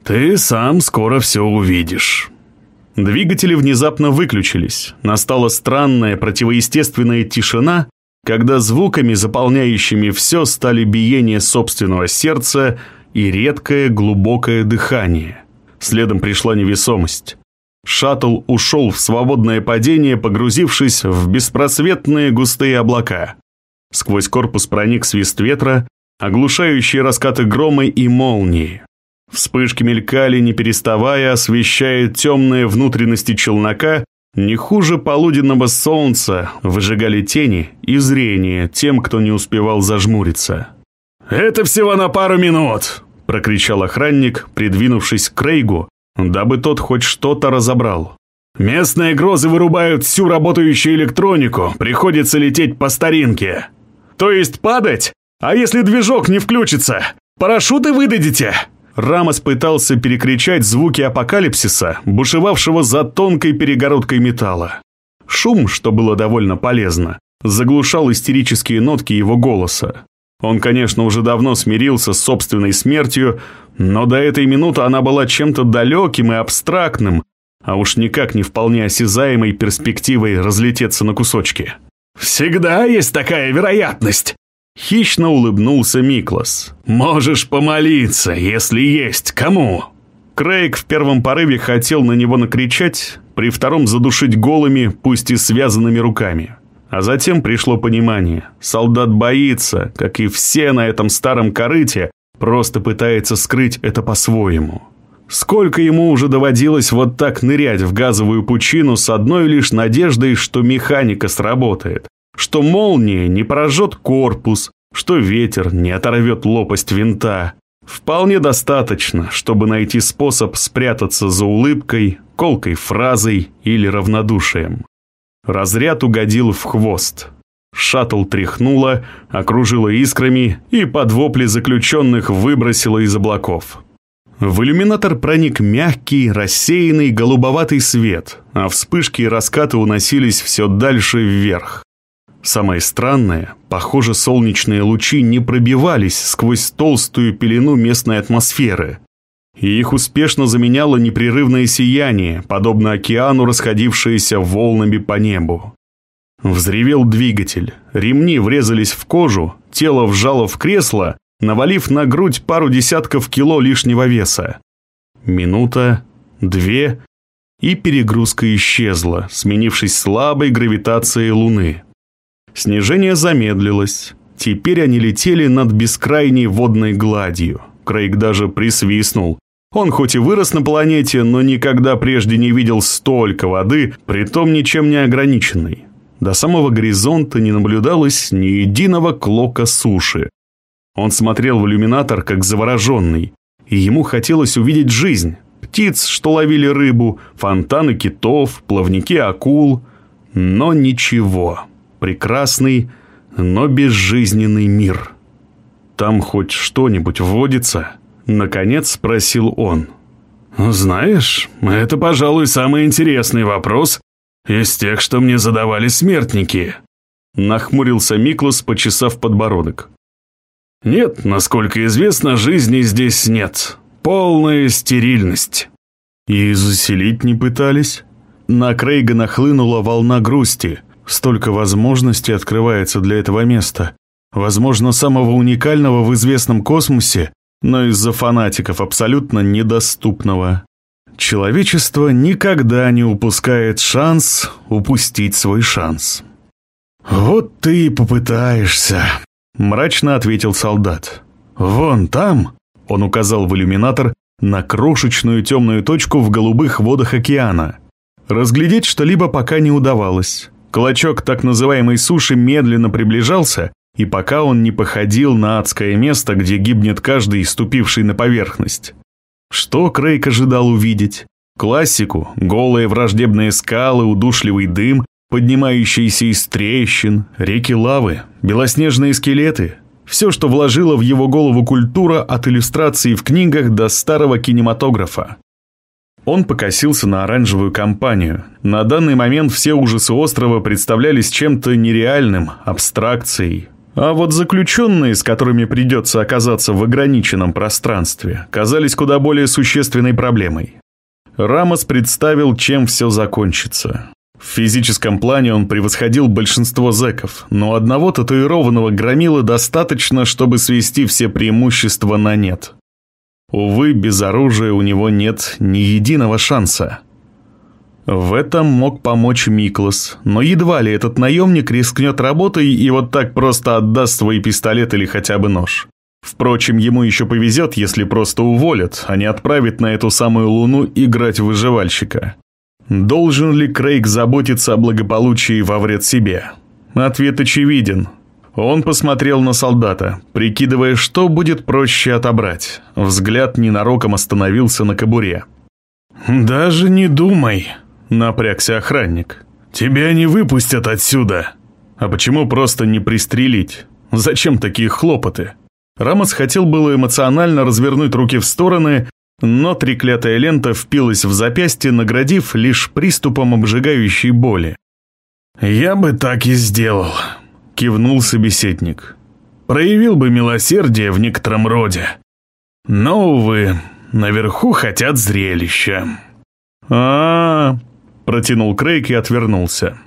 Ты сам скоро все увидишь. Двигатели внезапно выключились. Настала странная противоестественная тишина, когда звуками, заполняющими все, стали биение собственного сердца и редкое глубокое дыхание. Следом пришла невесомость. Шаттл ушел в свободное падение, погрузившись в беспросветные густые облака. Сквозь корпус проник свист ветра, оглушающие раскаты грома и молнии. Вспышки мелькали, не переставая, освещая темные внутренности челнока, не хуже полуденного солнца, выжигали тени и зрение тем, кто не успевал зажмуриться. «Это всего на пару минут!» – прокричал охранник, придвинувшись к Крейгу, дабы тот хоть что-то разобрал. Местные грозы вырубают всю работающую электронику, приходится лететь по старинке. То есть падать? А если движок не включится? Парашюты выдадите? Рамос пытался перекричать звуки апокалипсиса, бушевавшего за тонкой перегородкой металла. Шум, что было довольно полезно, заглушал истерические нотки его голоса. Он, конечно, уже давно смирился с собственной смертью, но до этой минуты она была чем-то далеким и абстрактным, а уж никак не вполне осязаемой перспективой разлететься на кусочки. «Всегда есть такая вероятность!» Хищно улыбнулся Миклас. «Можешь помолиться, если есть. Кому?» Крейг в первом порыве хотел на него накричать, при втором задушить голыми, пусть и связанными руками. А затем пришло понимание. Солдат боится, как и все на этом старом корыте, просто пытается скрыть это по-своему. Сколько ему уже доводилось вот так нырять в газовую пучину с одной лишь надеждой, что механика сработает, что молния не поражет корпус, что ветер не оторвет лопасть винта. Вполне достаточно, чтобы найти способ спрятаться за улыбкой, колкой фразой или равнодушием. Разряд угодил в хвост. Шаттл тряхнуло, окружило искрами и под вопли заключенных выбросило из облаков. В иллюминатор проник мягкий, рассеянный, голубоватый свет, а вспышки и раскаты уносились все дальше вверх. Самое странное, похоже, солнечные лучи не пробивались сквозь толстую пелену местной атмосферы. И их успешно заменяло непрерывное сияние, подобно океану, расходившееся волнами по небу. Взревел двигатель, ремни врезались в кожу, тело вжало в кресло, навалив на грудь пару десятков кило лишнего веса. Минута, две, и перегрузка исчезла, сменившись слабой гравитацией Луны. Снижение замедлилось. Теперь они летели над бескрайней водной гладью. Крейг даже присвистнул. Он хоть и вырос на планете, но никогда прежде не видел столько воды, притом ничем не ограниченной. До самого горизонта не наблюдалось ни единого клока суши. Он смотрел в иллюминатор, как завороженный, и ему хотелось увидеть жизнь. Птиц, что ловили рыбу, фонтаны китов, плавники акул. Но ничего. Прекрасный, но безжизненный мир. «Там хоть что-нибудь вводится?» Наконец спросил он. «Знаешь, это, пожалуй, самый интересный вопрос из тех, что мне задавали смертники», нахмурился Миклас, почесав подбородок. Нет, насколько известно, жизни здесь нет. Полная стерильность. И заселить не пытались? На Крейга нахлынула волна грусти. Столько возможностей открывается для этого места. Возможно, самого уникального в известном космосе, но из-за фанатиков абсолютно недоступного. Человечество никогда не упускает шанс упустить свой шанс. «Вот ты и попытаешься», Мрачно ответил солдат. «Вон там!» Он указал в иллюминатор на крошечную темную точку в голубых водах океана. Разглядеть что-либо пока не удавалось. Клочок так называемой суши медленно приближался, и пока он не походил на адское место, где гибнет каждый, ступивший на поверхность. Что Крейг ожидал увидеть? Классику, голые враждебные скалы, удушливый дым поднимающиеся из трещин, реки лавы, белоснежные скелеты. Все, что вложила в его голову культура от иллюстраций в книгах до старого кинематографа. Он покосился на оранжевую компанию. На данный момент все ужасы острова представлялись чем-то нереальным, абстракцией. А вот заключенные, с которыми придется оказаться в ограниченном пространстве, казались куда более существенной проблемой. Рамос представил, чем все закончится. В физическом плане он превосходил большинство зэков, но одного татуированного громила достаточно, чтобы свести все преимущества на нет. Увы, без оружия у него нет ни единого шанса. В этом мог помочь Миклас, но едва ли этот наемник рискнет работой и вот так просто отдаст свой пистолет или хотя бы нож. Впрочем, ему еще повезет, если просто уволят, а не отправят на эту самую луну играть в выживальщика. Должен ли Крейг заботиться о благополучии во вред себе? Ответ очевиден. Он посмотрел на солдата, прикидывая, что будет проще отобрать. Взгляд ненароком остановился на кобуре. «Даже не думай», Напрягся охранник. «Тебя не выпустят отсюда!» «А почему просто не пристрелить? Зачем такие хлопоты?» Рамос хотел было эмоционально развернуть руки в стороны, но треклятая лента впилась в запястье, наградив лишь приступом обжигающей боли. «Я бы так и сделал», — кивнул собеседник. «Проявил бы милосердие в некотором роде. Но, увы, наверху хотят зрелища». А, -а, -а протянул Крейг и отвернулся.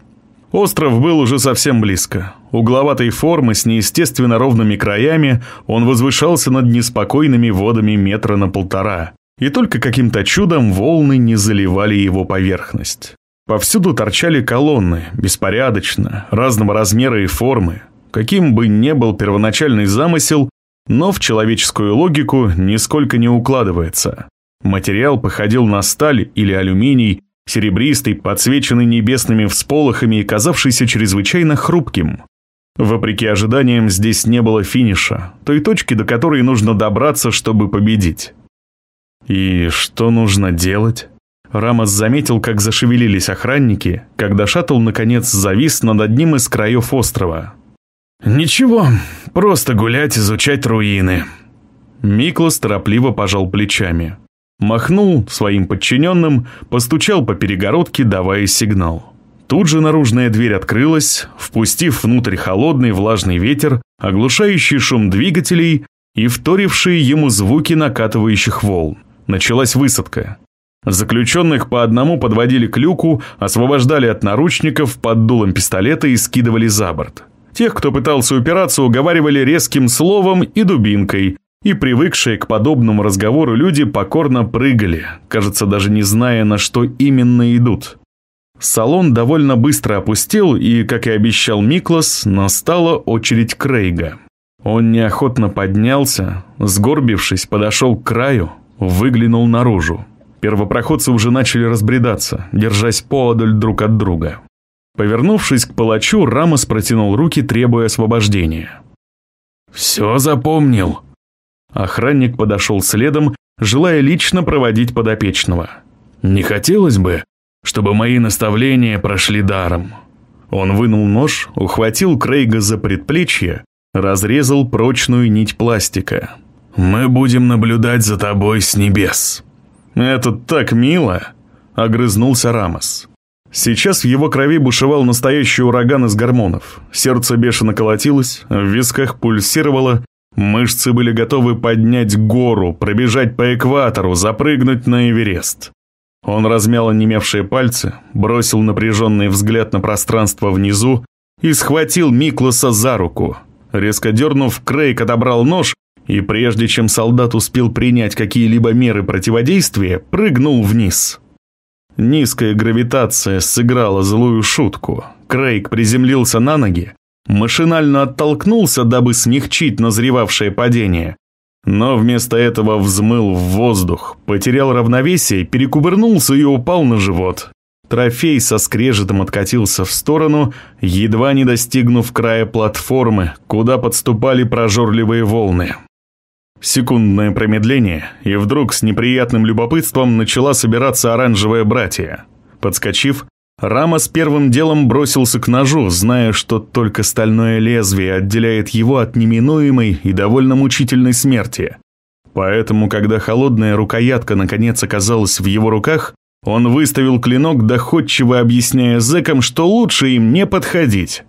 Остров был уже совсем близко. Угловатой формы с неестественно ровными краями он возвышался над неспокойными водами метра на полтора и только каким-то чудом волны не заливали его поверхность. Повсюду торчали колонны, беспорядочно, разного размера и формы. Каким бы ни был первоначальный замысел, но в человеческую логику нисколько не укладывается. Материал походил на сталь или алюминий, серебристый, подсвеченный небесными всполохами и казавшийся чрезвычайно хрупким. Вопреки ожиданиям, здесь не было финиша, той точки, до которой нужно добраться, чтобы победить. И что нужно делать? Рамос заметил, как зашевелились охранники, когда шаттл наконец завис над одним из краев острова. «Ничего, просто гулять, изучать руины». Миклос торопливо пожал плечами. Махнул своим подчиненным, постучал по перегородке, давая сигнал. Тут же наружная дверь открылась, впустив внутрь холодный влажный ветер, оглушающий шум двигателей и вторившие ему звуки накатывающих волн началась высадка. Заключенных по одному подводили к люку, освобождали от наручников под дулом пистолета и скидывали за борт. Тех, кто пытался упираться, уговаривали резким словом и дубинкой, и привыкшие к подобному разговору люди покорно прыгали, кажется, даже не зная, на что именно идут. Салон довольно быстро опустел, и, как и обещал Миклас, настала очередь Крейга. Он неохотно поднялся, сгорбившись, подошел к краю, выглянул наружу. Первопроходцы уже начали разбредаться, держась поодаль друг от друга. Повернувшись к палачу, Рамос протянул руки, требуя освобождения. «Все запомнил». Охранник подошел следом, желая лично проводить подопечного. «Не хотелось бы, чтобы мои наставления прошли даром». Он вынул нож, ухватил Крейга за предплечье, разрезал прочную нить пластика. «Мы будем наблюдать за тобой с небес». «Это так мило!» – огрызнулся Рамос. Сейчас в его крови бушевал настоящий ураган из гормонов. Сердце бешено колотилось, в висках пульсировало, мышцы были готовы поднять гору, пробежать по экватору, запрыгнуть на Эверест. Он размял онемевшие пальцы, бросил напряженный взгляд на пространство внизу и схватил Миклоса за руку. Резко дернув, Крейг отобрал нож и прежде чем солдат успел принять какие-либо меры противодействия, прыгнул вниз. Низкая гравитация сыграла злую шутку. Крейг приземлился на ноги, машинально оттолкнулся, дабы смягчить назревавшее падение, но вместо этого взмыл в воздух, потерял равновесие, перекувырнулся и упал на живот. Трофей со скрежетом откатился в сторону, едва не достигнув края платформы, куда подступали прожорливые волны. Секундное промедление, и вдруг с неприятным любопытством начала собираться оранжевая братья. Подскочив, Рама с первым делом бросился к ножу, зная, что только стальное лезвие отделяет его от неминуемой и довольно мучительной смерти. Поэтому, когда холодная рукоятка наконец оказалась в его руках, он выставил клинок, доходчиво объясняя зэкам, что лучше им не подходить.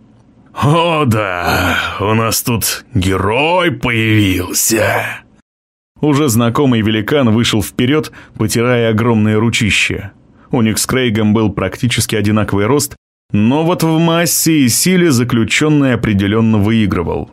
«О да, у нас тут герой появился!» Уже знакомый великан вышел вперед, потирая огромное ручище. У них с Крейгом был практически одинаковый рост, но вот в массе и силе заключенный определенно выигрывал.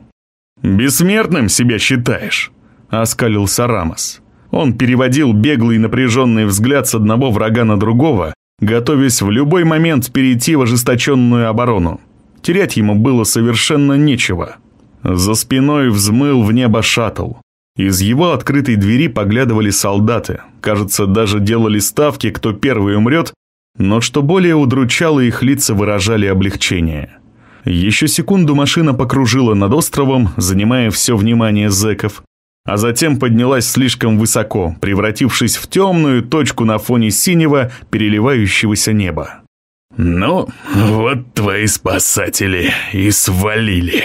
«Бессмертным себя считаешь?» – оскалился Рамос. Он переводил беглый напряженный взгляд с одного врага на другого, готовясь в любой момент перейти в ожесточенную оборону. Терять ему было совершенно нечего. За спиной взмыл в небо шаттл. Из его открытой двери поглядывали солдаты. Кажется, даже делали ставки, кто первый умрет, но что более удручало, их лица выражали облегчение. Еще секунду машина покружила над островом, занимая все внимание зэков. а затем поднялась слишком высоко, превратившись в темную точку на фоне синего, переливающегося неба. «Ну, вот твои спасатели и свалили!»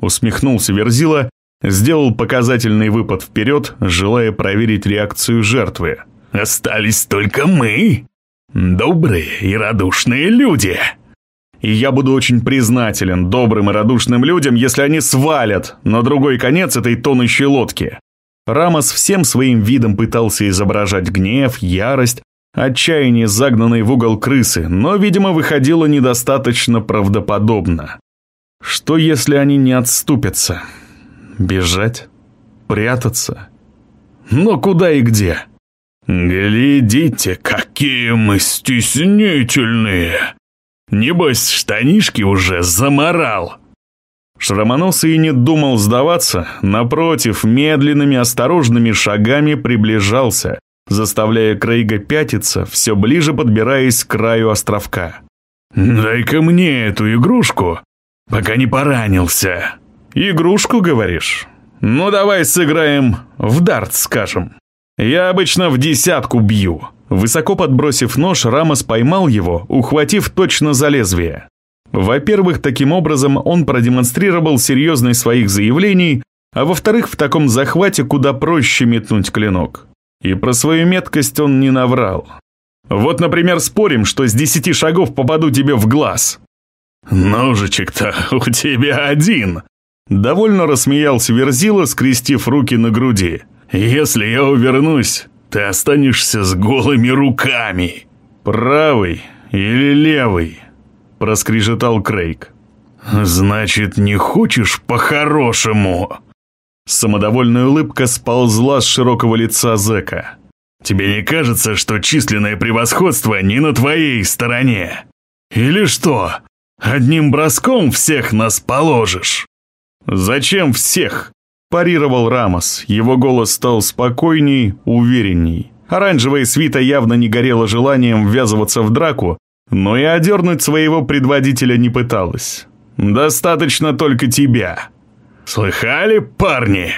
Усмехнулся Верзила, сделал показательный выпад вперед, желая проверить реакцию жертвы. «Остались только мы, добрые и радушные люди!» И я буду очень признателен добрым и радушным людям, если они свалят на другой конец этой тонущей лодки. Рамос всем своим видом пытался изображать гнев, ярость, отчаяние загнанной в угол крысы, но, видимо, выходило недостаточно правдоподобно. Что если они не отступятся? Бежать? Прятаться? Но куда и где? «Глядите, какие мы стеснительные!» Небось, штанишки уже заморал. Шрамоносый не думал сдаваться, напротив, медленными осторожными шагами приближался, заставляя Крейга пятиться, все ближе подбираясь к краю островка. «Дай-ка мне эту игрушку, пока не поранился». «Игрушку, говоришь? Ну, давай сыграем в дарт, скажем. Я обычно в десятку бью». Высоко подбросив нож, Рамос поймал его, ухватив точно за лезвие. Во-первых, таким образом он продемонстрировал серьезность своих заявлений, а во-вторых, в таком захвате куда проще метнуть клинок. И про свою меткость он не наврал. Вот, например, спорим, что с десяти шагов попаду тебе в глаз. «Ножичек-то *laughs* у тебя один!» Довольно рассмеялся Верзила, скрестив руки на груди. «Если я увернусь, ты останешься с голыми руками. Правый или левый? Проскрежетал Крейг. Значит, не хочешь по-хорошему? Самодовольная улыбка сползла с широкого лица зэка. Тебе не кажется, что численное превосходство не на твоей стороне? Или что, одним броском всех нас положишь? Зачем всех? Парировал Рамос. Его голос стал спокойней, уверенней. Оранжевая свита явно не горела желанием ввязываться в драку, но и одернуть своего предводителя не пыталась. «Достаточно только тебя». «Слыхали, парни?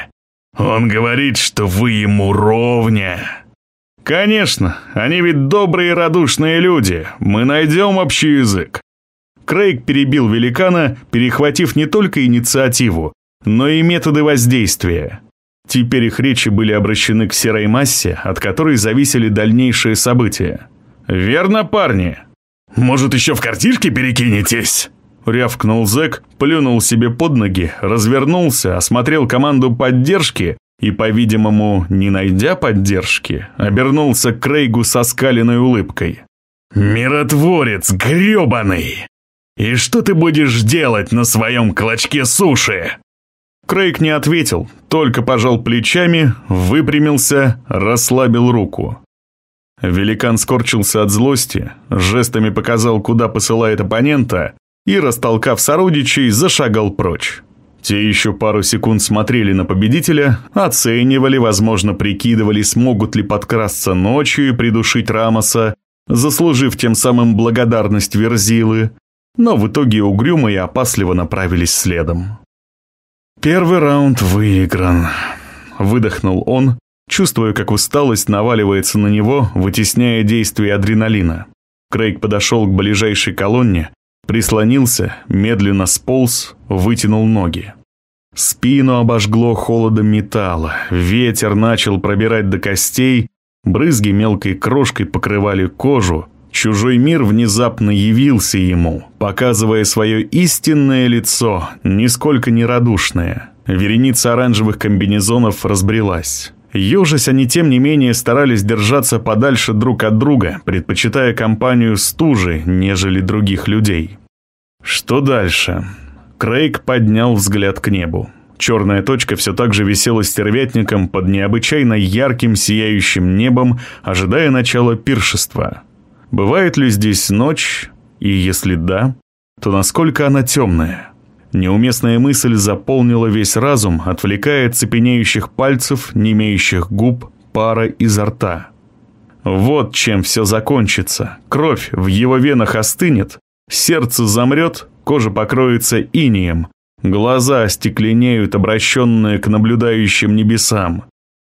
Он говорит, что вы ему ровня». «Конечно, они ведь добрые и радушные люди. Мы найдем общий язык». Крейг перебил великана, перехватив не только инициативу, но и методы воздействия. Теперь их речи были обращены к серой массе, от которой зависели дальнейшие события. «Верно, парни?» «Может, еще в картишке перекинетесь?» Рявкнул зэк, плюнул себе под ноги, развернулся, осмотрел команду поддержки и, по-видимому, не найдя поддержки, обернулся к Крейгу со скаленной улыбкой. «Миротворец грёбаный! И что ты будешь делать на своем клочке суши?» Крейг не ответил, только пожал плечами, выпрямился, расслабил руку. Великан скорчился от злости, жестами показал, куда посылает оппонента, и, растолкав сородичей, зашагал прочь. Те еще пару секунд смотрели на победителя, оценивали, возможно, прикидывали, смогут ли подкрасться ночью и придушить Рамоса, заслужив тем самым благодарность Верзилы, но в итоге угрюмо и опасливо направились следом. «Первый раунд выигран», — выдохнул он, чувствуя, как усталость наваливается на него, вытесняя действие адреналина. Крейг подошел к ближайшей колонне, прислонился, медленно сполз, вытянул ноги. Спину обожгло холодом металла, ветер начал пробирать до костей, брызги мелкой крошкой покрывали кожу, Чужой мир внезапно явился ему, показывая свое истинное лицо, нисколько не радушное. Вереница оранжевых комбинезонов разбрелась. Ежась они, тем не менее, старались держаться подальше друг от друга, предпочитая компанию стужи, нежели других людей. Что дальше? Крейг поднял взгляд к небу. Черная точка все так же висела стервятником под необычайно ярким сияющим небом, ожидая начала пиршества. Бывает ли здесь ночь? И если да, то насколько она темная? Неуместная мысль заполнила весь разум, отвлекая от цепенеющих пальцев, не имеющих губ, пара изо рта. Вот чем все закончится. Кровь в его венах остынет, сердце замрет, кожа покроется инием. Глаза остекленеют, обращенные к наблюдающим небесам.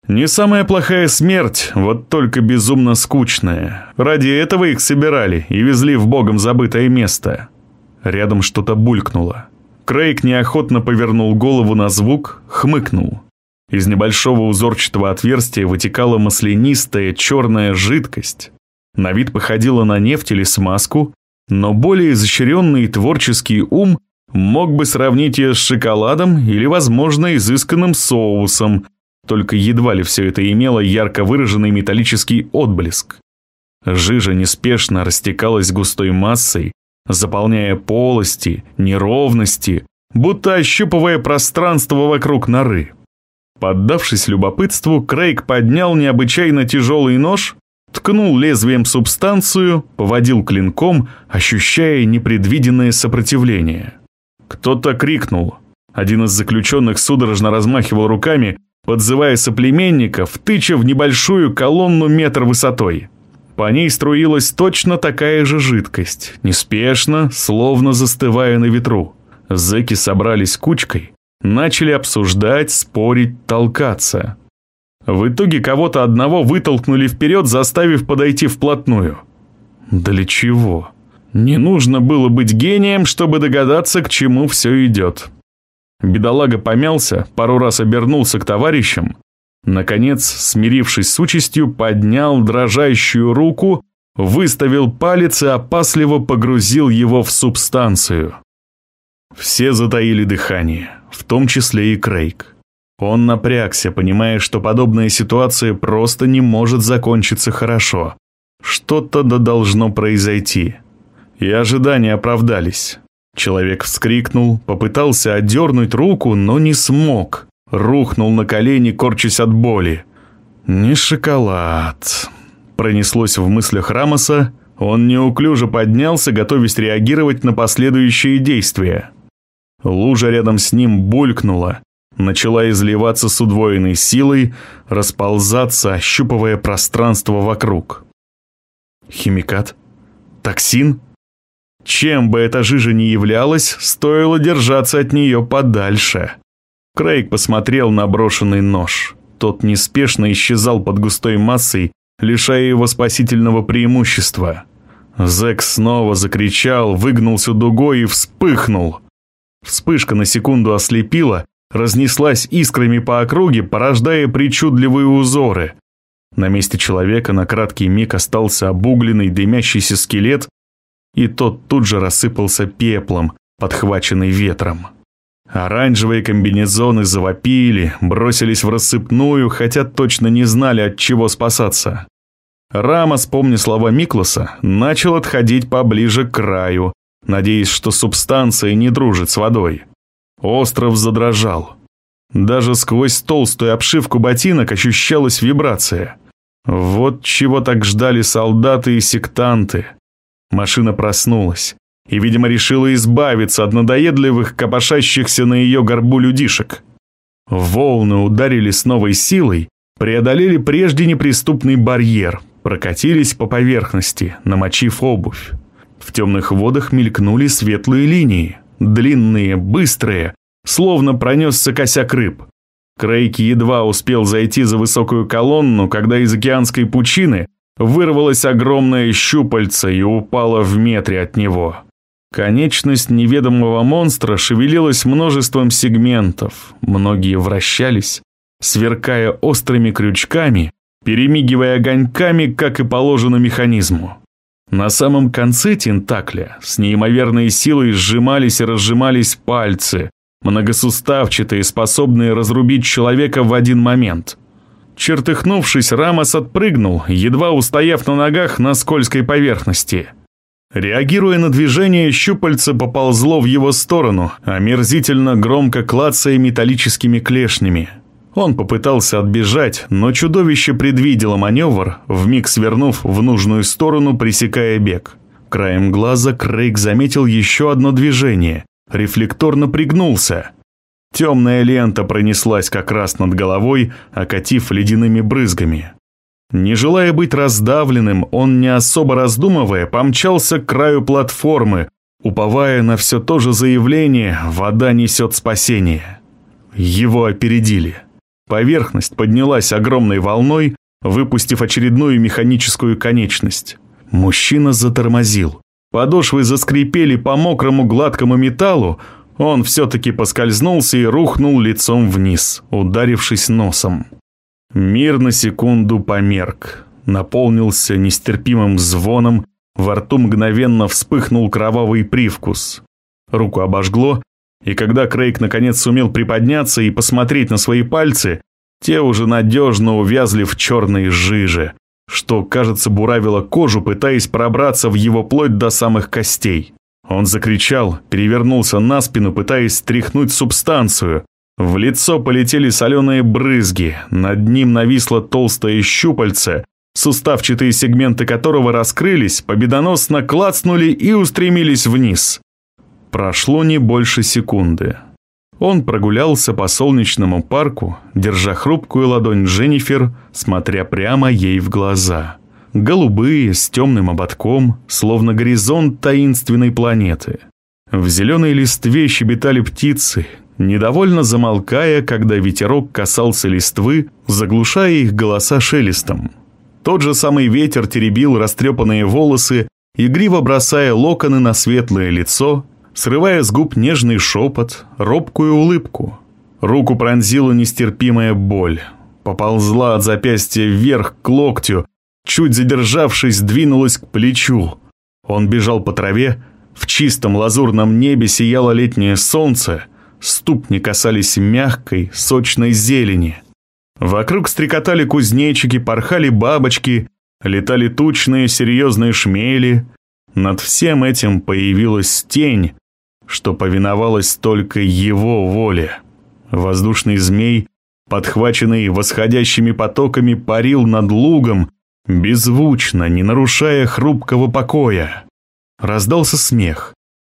Не самая плохая смерть, вот только безумно скучная. Ради этого их собирали и везли в богом забытое место. Рядом что-то булькнуло. Крейг неохотно повернул голову на звук, хмыкнул. Из небольшого узорчатого отверстия вытекала маслянистая черная жидкость. На вид походила на нефть или смазку, но более изощренный творческий ум мог бы сравнить ее с шоколадом или, возможно, изысканным соусом, только едва ли все это имело ярко выраженный металлический отблеск. Жижа неспешно растекалась густой массой, заполняя полости, неровности, будто ощупывая пространство вокруг норы. Поддавшись любопытству, Крейг поднял необычайно тяжелый нож, ткнул лезвием субстанцию, поводил клинком, ощущая непредвиденное сопротивление. Кто-то крикнул. Один из заключенных судорожно размахивал руками, подзывая соплеменников, тыча в небольшую колонну метр высотой. По ней струилась точно такая же жидкость, неспешно, словно застывая на ветру. Зэки собрались кучкой, начали обсуждать, спорить, толкаться. В итоге кого-то одного вытолкнули вперед, заставив подойти вплотную. Для чего? Не нужно было быть гением, чтобы догадаться, к чему все идет. Бедолага помялся, пару раз обернулся к товарищам, наконец, смирившись с участью, поднял дрожащую руку, выставил палец и опасливо погрузил его в субстанцию. Все затаили дыхание, в том числе и Крейг. Он напрягся, понимая, что подобная ситуация просто не может закончиться хорошо. Что-то да должно произойти. И ожидания оправдались. Человек вскрикнул, попытался отдернуть руку, но не смог. Рухнул на колени, корчась от боли. «Не шоколад», — пронеслось в мыслях Рамоса. Он неуклюже поднялся, готовясь реагировать на последующие действия. Лужа рядом с ним булькнула, начала изливаться с удвоенной силой, расползаться, ощупывая пространство вокруг. Химикат? Токсин? Чем бы эта жижа ни являлась, стоило держаться от нее подальше. Крейг посмотрел на брошенный нож. Тот неспешно исчезал под густой массой, лишая его спасительного преимущества. Зэк снова закричал, выгнулся дугой и вспыхнул. Вспышка на секунду ослепила, разнеслась искрами по округе, порождая причудливые узоры. На месте человека на краткий миг остался обугленный дымящийся скелет, и тот тут же рассыпался пеплом, подхваченный ветром. Оранжевые комбинезоны завопили, бросились в рассыпную, хотя точно не знали, от чего спасаться. Рама, помня слова Миклоса, начал отходить поближе к краю, надеясь, что субстанция не дружит с водой. Остров задрожал. Даже сквозь толстую обшивку ботинок ощущалась вибрация. Вот чего так ждали солдаты и сектанты. Машина проснулась и, видимо, решила избавиться от надоедливых, копошащихся на ее горбу людишек. Волны ударили с новой силой, преодолели прежде неприступный барьер, прокатились по поверхности, намочив обувь. В темных водах мелькнули светлые линии, длинные, быстрые, словно пронесся косяк рыб. Крейки едва успел зайти за высокую колонну, когда из океанской пучины вырвалось огромное щупальце и упало в метре от него. Конечность неведомого монстра шевелилась множеством сегментов, многие вращались, сверкая острыми крючками, перемигивая огоньками, как и положено механизму. На самом конце тентакля с неимоверной силой сжимались и разжимались пальцы, многосуставчатые, способные разрубить человека в один момент. Чертыхнувшись, Рамос отпрыгнул, едва устояв на ногах на скользкой поверхности. Реагируя на движение, щупальце поползло в его сторону, омерзительно громко клацая металлическими клешнями. Он попытался отбежать, но чудовище предвидело маневр, вмиг свернув в нужную сторону, пресекая бег. Краем глаза Крейг заметил еще одно движение. Рефлекторно пригнулся. Темная лента пронеслась как раз над головой, окатив ледяными брызгами. Не желая быть раздавленным, он, не особо раздумывая, помчался к краю платформы, уповая на все то же заявление «вода несет спасение». Его опередили. Поверхность поднялась огромной волной, выпустив очередную механическую конечность. Мужчина затормозил. Подошвы заскрипели по мокрому гладкому металлу, он все-таки поскользнулся и рухнул лицом вниз, ударившись носом. Мир на секунду померк, наполнился нестерпимым звоном, во рту мгновенно вспыхнул кровавый привкус. Руку обожгло, и когда Крейг наконец сумел приподняться и посмотреть на свои пальцы, те уже надежно увязли в черной жиже, что, кажется, буравило кожу, пытаясь пробраться в его плоть до самых костей. Он закричал, перевернулся на спину, пытаясь стряхнуть субстанцию. В лицо полетели соленые брызги, над ним нависло толстое щупальце, суставчатые сегменты которого раскрылись, победоносно клацнули и устремились вниз. Прошло не больше секунды. Он прогулялся по солнечному парку, держа хрупкую ладонь Дженнифер, смотря прямо ей в глаза. Голубые, с темным ободком, словно горизонт таинственной планеты. В зеленой листве щебетали птицы, недовольно замолкая, когда ветерок касался листвы, заглушая их голоса шелестом. Тот же самый ветер теребил растрепанные волосы, игриво бросая локоны на светлое лицо, срывая с губ нежный шепот, робкую улыбку. Руку пронзила нестерпимая боль. Поползла от запястья вверх к локтю, чуть задержавшись, двинулась к плечу. Он бежал по траве, в чистом лазурном небе сияло летнее солнце, ступни касались мягкой, сочной зелени. Вокруг стрекотали кузнечики, порхали бабочки, летали тучные серьезные шмели. Над всем этим появилась тень, что повиновалась только его воле. Воздушный змей, подхваченный восходящими потоками, парил над лугом, беззвучно, не нарушая хрупкого покоя. Раздался смех.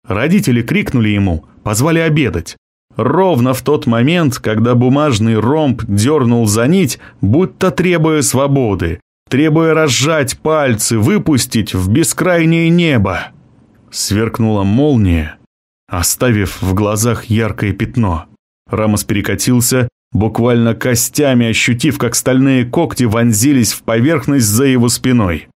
Родители крикнули ему, позвали обедать. Ровно в тот момент, когда бумажный ромб дернул за нить, будто требуя свободы, требуя разжать пальцы, выпустить в бескрайнее небо. Сверкнула молния, оставив в глазах яркое пятно. Рамос перекатился, буквально костями ощутив, как стальные когти вонзились в поверхность за его спиной.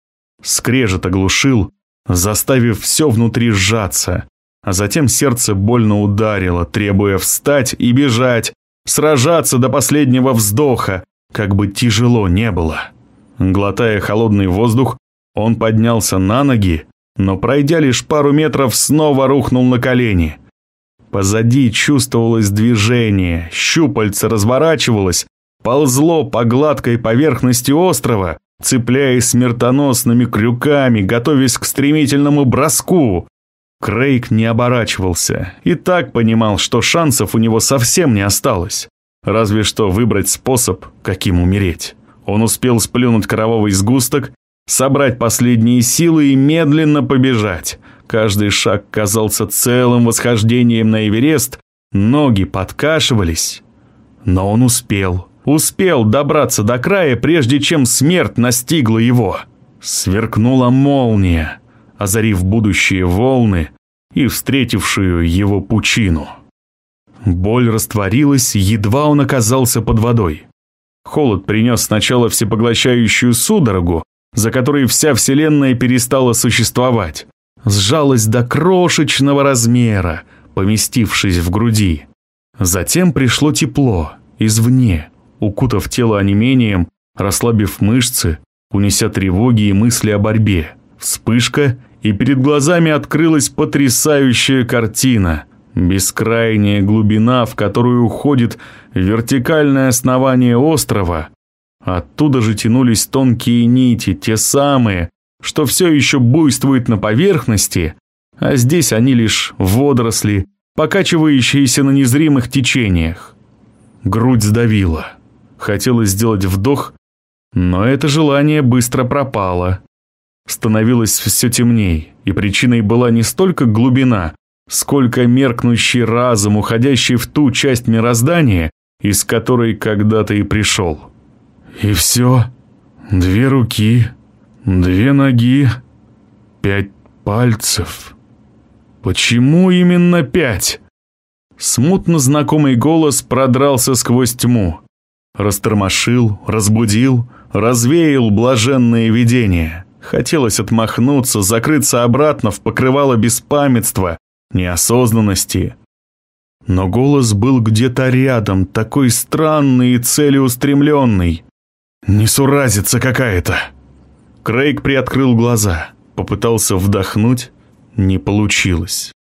Скрежет оглушил, заставив все внутри сжаться, а затем сердце больно ударило, требуя встать и бежать, сражаться до последнего вздоха, как бы тяжело не было. Глотая холодный воздух, он поднялся на ноги, но, пройдя лишь пару метров, снова рухнул на колени. Позади чувствовалось движение, щупальце разворачивалось, ползло по гладкой поверхности острова, цепляясь смертоносными крюками, готовясь к стремительному броску. Крейг не оборачивался и так понимал, что шансов у него совсем не осталось. Разве что выбрать способ, каким умереть. Он успел сплюнуть кровавый сгусток, собрать последние силы и медленно побежать. Каждый шаг казался целым восхождением на Эверест, ноги подкашивались. Но он успел, успел добраться до края, прежде чем смерть настигла его. Сверкнула молния озарив будущие волны и встретившую его пучину. Боль растворилась, едва он оказался под водой. Холод принес сначала всепоглощающую судорогу, за которой вся Вселенная перестала существовать, сжалась до крошечного размера, поместившись в груди. Затем пришло тепло, извне, укутав тело онемением, расслабив мышцы, унеся тревоги и мысли о борьбе. Вспышка, и перед глазами открылась потрясающая картина. Бескрайняя глубина, в которую уходит вертикальное основание острова. Оттуда же тянулись тонкие нити, те самые, что все еще буйствуют на поверхности, а здесь они лишь водоросли, покачивающиеся на незримых течениях. Грудь сдавила. Хотелось сделать вдох, но это желание быстро пропало. Становилось все темней, и причиной была не столько глубина, сколько меркнущий разум, уходящий в ту часть мироздания, из которой когда-то и пришел. И все. Две руки, две ноги, пять пальцев. Почему именно пять? Смутно знакомый голос продрался сквозь тьму. Растормошил, разбудил, развеял блаженное видение. Хотелось отмахнуться, закрыться обратно в покрывало беспамятства, неосознанности. Но голос был где-то рядом, такой странный и целеустремленный. Несуразица какая-то. Крейг приоткрыл глаза, попытался вдохнуть, не получилось.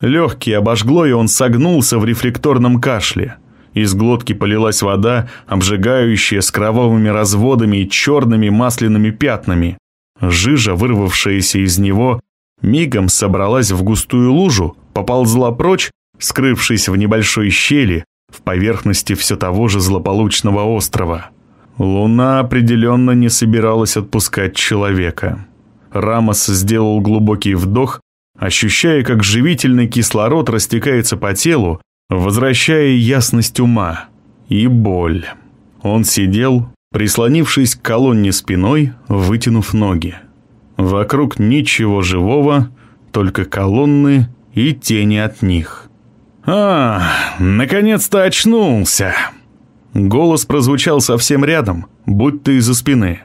Легкий обожгло, и он согнулся в рефлекторном кашле. Из глотки полилась вода, обжигающая с кровавыми разводами и черными масляными пятнами. Жижа, вырвавшаяся из него, мигом собралась в густую лужу, поползла прочь, скрывшись в небольшой щели в поверхности все того же злополучного острова. Луна определенно не собиралась отпускать человека. Рамос сделал глубокий вдох, ощущая, как живительный кислород растекается по телу, возвращая ясность ума и боль. Он сидел, прислонившись к колонне спиной, вытянув ноги. Вокруг ничего живого, только колонны и тени от них. «А, наконец-то очнулся!» Голос прозвучал совсем рядом, будто из-за спины.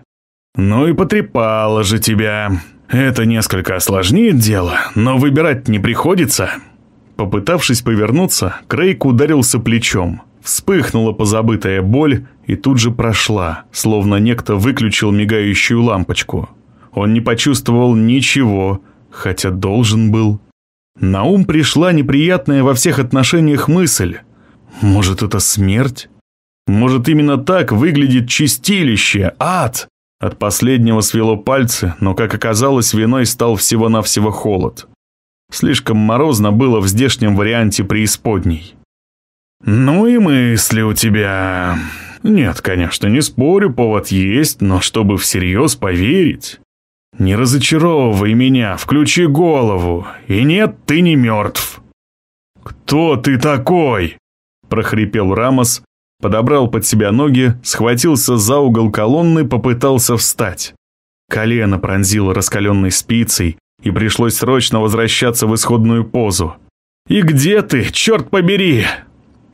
«Ну и потрепало же тебя. Это несколько осложнит дело, но выбирать не приходится». Попытавшись повернуться, Крейг ударился плечом. Вспыхнула позабытая боль и тут же прошла, словно некто выключил мигающую лампочку. Он не почувствовал ничего, хотя должен был. На ум пришла неприятная во всех отношениях мысль. Может, это смерть? Может, именно так выглядит чистилище, ад? От последнего свело пальцы, но, как оказалось, виной стал всего-навсего холод. Слишком морозно было в здешнем варианте преисподней. «Ну и мысли у тебя...» «Нет, конечно, не спорю, повод есть, но чтобы всерьез поверить...» «Не разочаровывай меня, включи голову, и нет, ты не мертв!» «Кто ты такой?» – прохрипел Рамос, подобрал под себя ноги, схватился за угол колонны, попытался встать. Колено пронзило раскаленной спицей, и пришлось срочно возвращаться в исходную позу. «И где ты, черт побери?»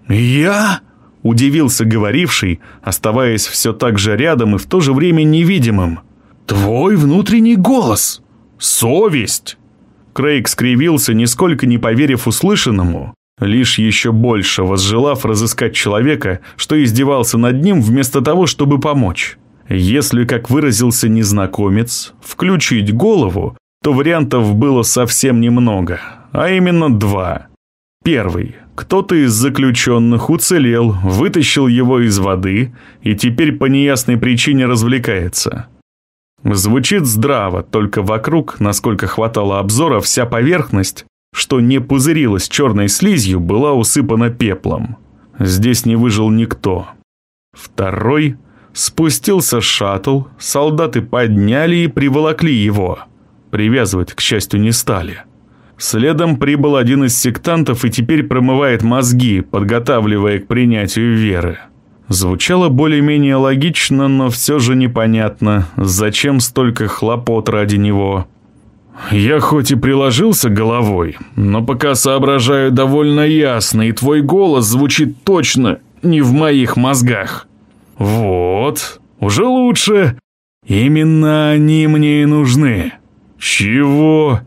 «Я?» – удивился говоривший, оставаясь все так же рядом и в то же время невидимым. «Твой внутренний голос! Совесть!» Крейг скривился, нисколько не поверив услышанному, лишь еще больше возжелав разыскать человека, что издевался над ним вместо того, чтобы помочь. Если, как выразился незнакомец, включить голову, то вариантов было совсем немного, а именно два. Первый. Кто-то из заключенных уцелел, вытащил его из воды и теперь по неясной причине развлекается. Звучит здраво, только вокруг, насколько хватало обзора, вся поверхность что не пузырилась черной слизью, была усыпана пеплом. Здесь не выжил никто. Второй спустился шаттл, солдаты подняли и приволокли его. Привязывать, к счастью, не стали. Следом прибыл один из сектантов и теперь промывает мозги, подготавливая к принятию веры. Звучало более-менее логично, но все же непонятно, зачем столько хлопот ради него. Я хоть и приложился головой, но пока соображаю довольно ясно, и твой голос звучит точно не в моих мозгах. Вот, уже лучше. Именно они мне и нужны. Чего?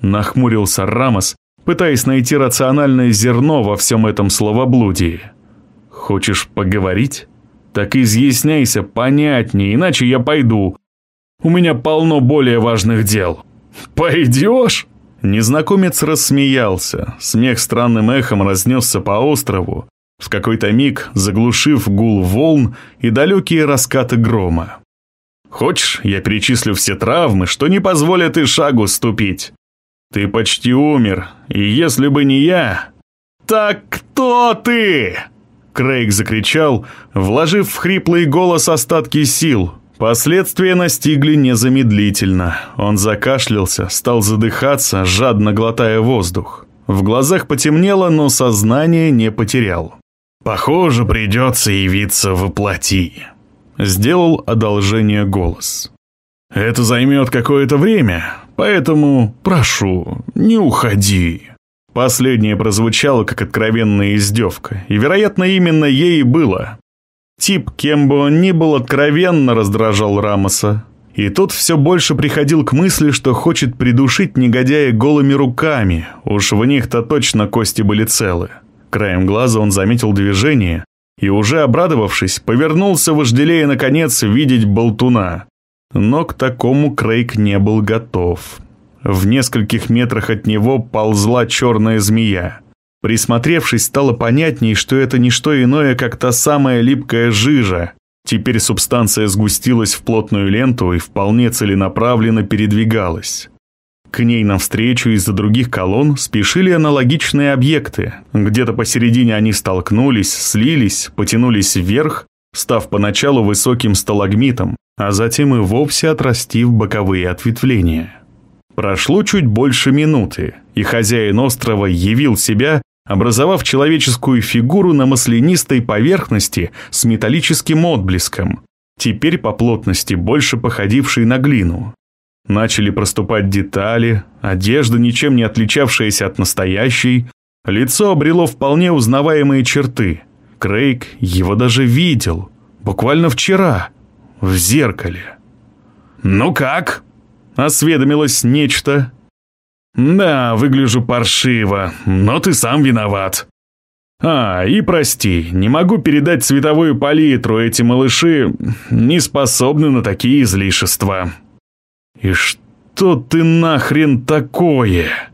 Нахмурился Рамос, пытаясь найти рациональное зерно во всем этом словоблудии. Хочешь поговорить? Так изъясняйся понятнее, иначе я пойду. У меня полно более важных дел. «Пойдешь?» Незнакомец рассмеялся. Смех странным эхом разнесся по острову, в какой-то миг заглушив гул волн и далекие раскаты грома. «Хочешь, я перечислю все травмы, что не позволят и шагу ступить? Ты почти умер, и если бы не я...» «Так кто ты?» Крейг закричал, вложив в хриплый голос остатки сил, Последствия настигли незамедлительно. Он закашлялся, стал задыхаться, жадно глотая воздух. В глазах потемнело, но сознание не потерял. «Похоже, придется явиться воплоти», — сделал одолжение голос. Это займет какое-то время, поэтому прошу, не уходи». Последнее прозвучало как откровенная издевка, и, вероятно, именно ей и было. Тип, кем бы он ни был, откровенно раздражал Рамоса. И тот все больше приходил к мысли, что хочет придушить негодяя голыми руками. Уж в них-то точно кости были целы. Краем глаза он заметил движение и, уже обрадовавшись, повернулся, вожделея, наконец, видеть болтуна. Но к такому Крейг не был готов. В нескольких метрах от него ползла черная змея. Присмотревшись, стало понятней, что это не что иное, как та самая липкая жижа. Теперь субстанция сгустилась в плотную ленту и вполне целенаправленно передвигалась. К ней навстречу из-за других колонн спешили аналогичные объекты. Где-то посередине они столкнулись, слились, потянулись вверх, став поначалу высоким сталагмитом, а затем и вовсе отрастив боковые ответвления. Прошло чуть больше минуты, и хозяин острова явил себя, образовав человеческую фигуру на маслянистой поверхности с металлическим отблеском, теперь по плотности больше походившей на глину. Начали проступать детали, одежда, ничем не отличавшаяся от настоящей, лицо обрело вполне узнаваемые черты. Крейг его даже видел, буквально вчера, в зеркале. «Ну как?» — осведомилось нечто. «Да, выгляжу паршиво, но ты сам виноват». «А, и прости, не могу передать цветовую палитру, эти малыши не способны на такие излишества». «И что ты нахрен такое?»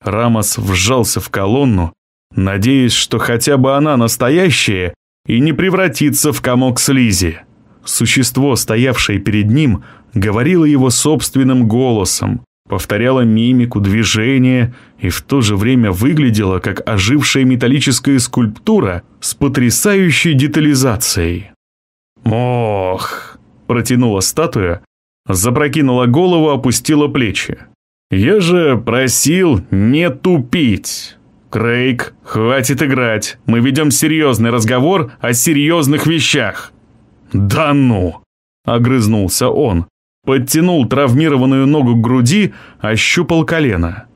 Рамос вжался в колонну, надеясь, что хотя бы она настоящая и не превратится в комок слизи. Существо, стоявшее перед ним, говорило его собственным голосом, повторяло мимику, движение и в то же время выглядело как ожившая металлическая скульптура с потрясающей детализацией. «Ох!» – протянула статуя, запрокинула голову, опустила плечи. «Я же просил не тупить!» «Крейг, хватит играть, мы ведем серьезный разговор о серьезных вещах!» «Да ну!» – огрызнулся он. Подтянул травмированную ногу к груди, ощупал колено.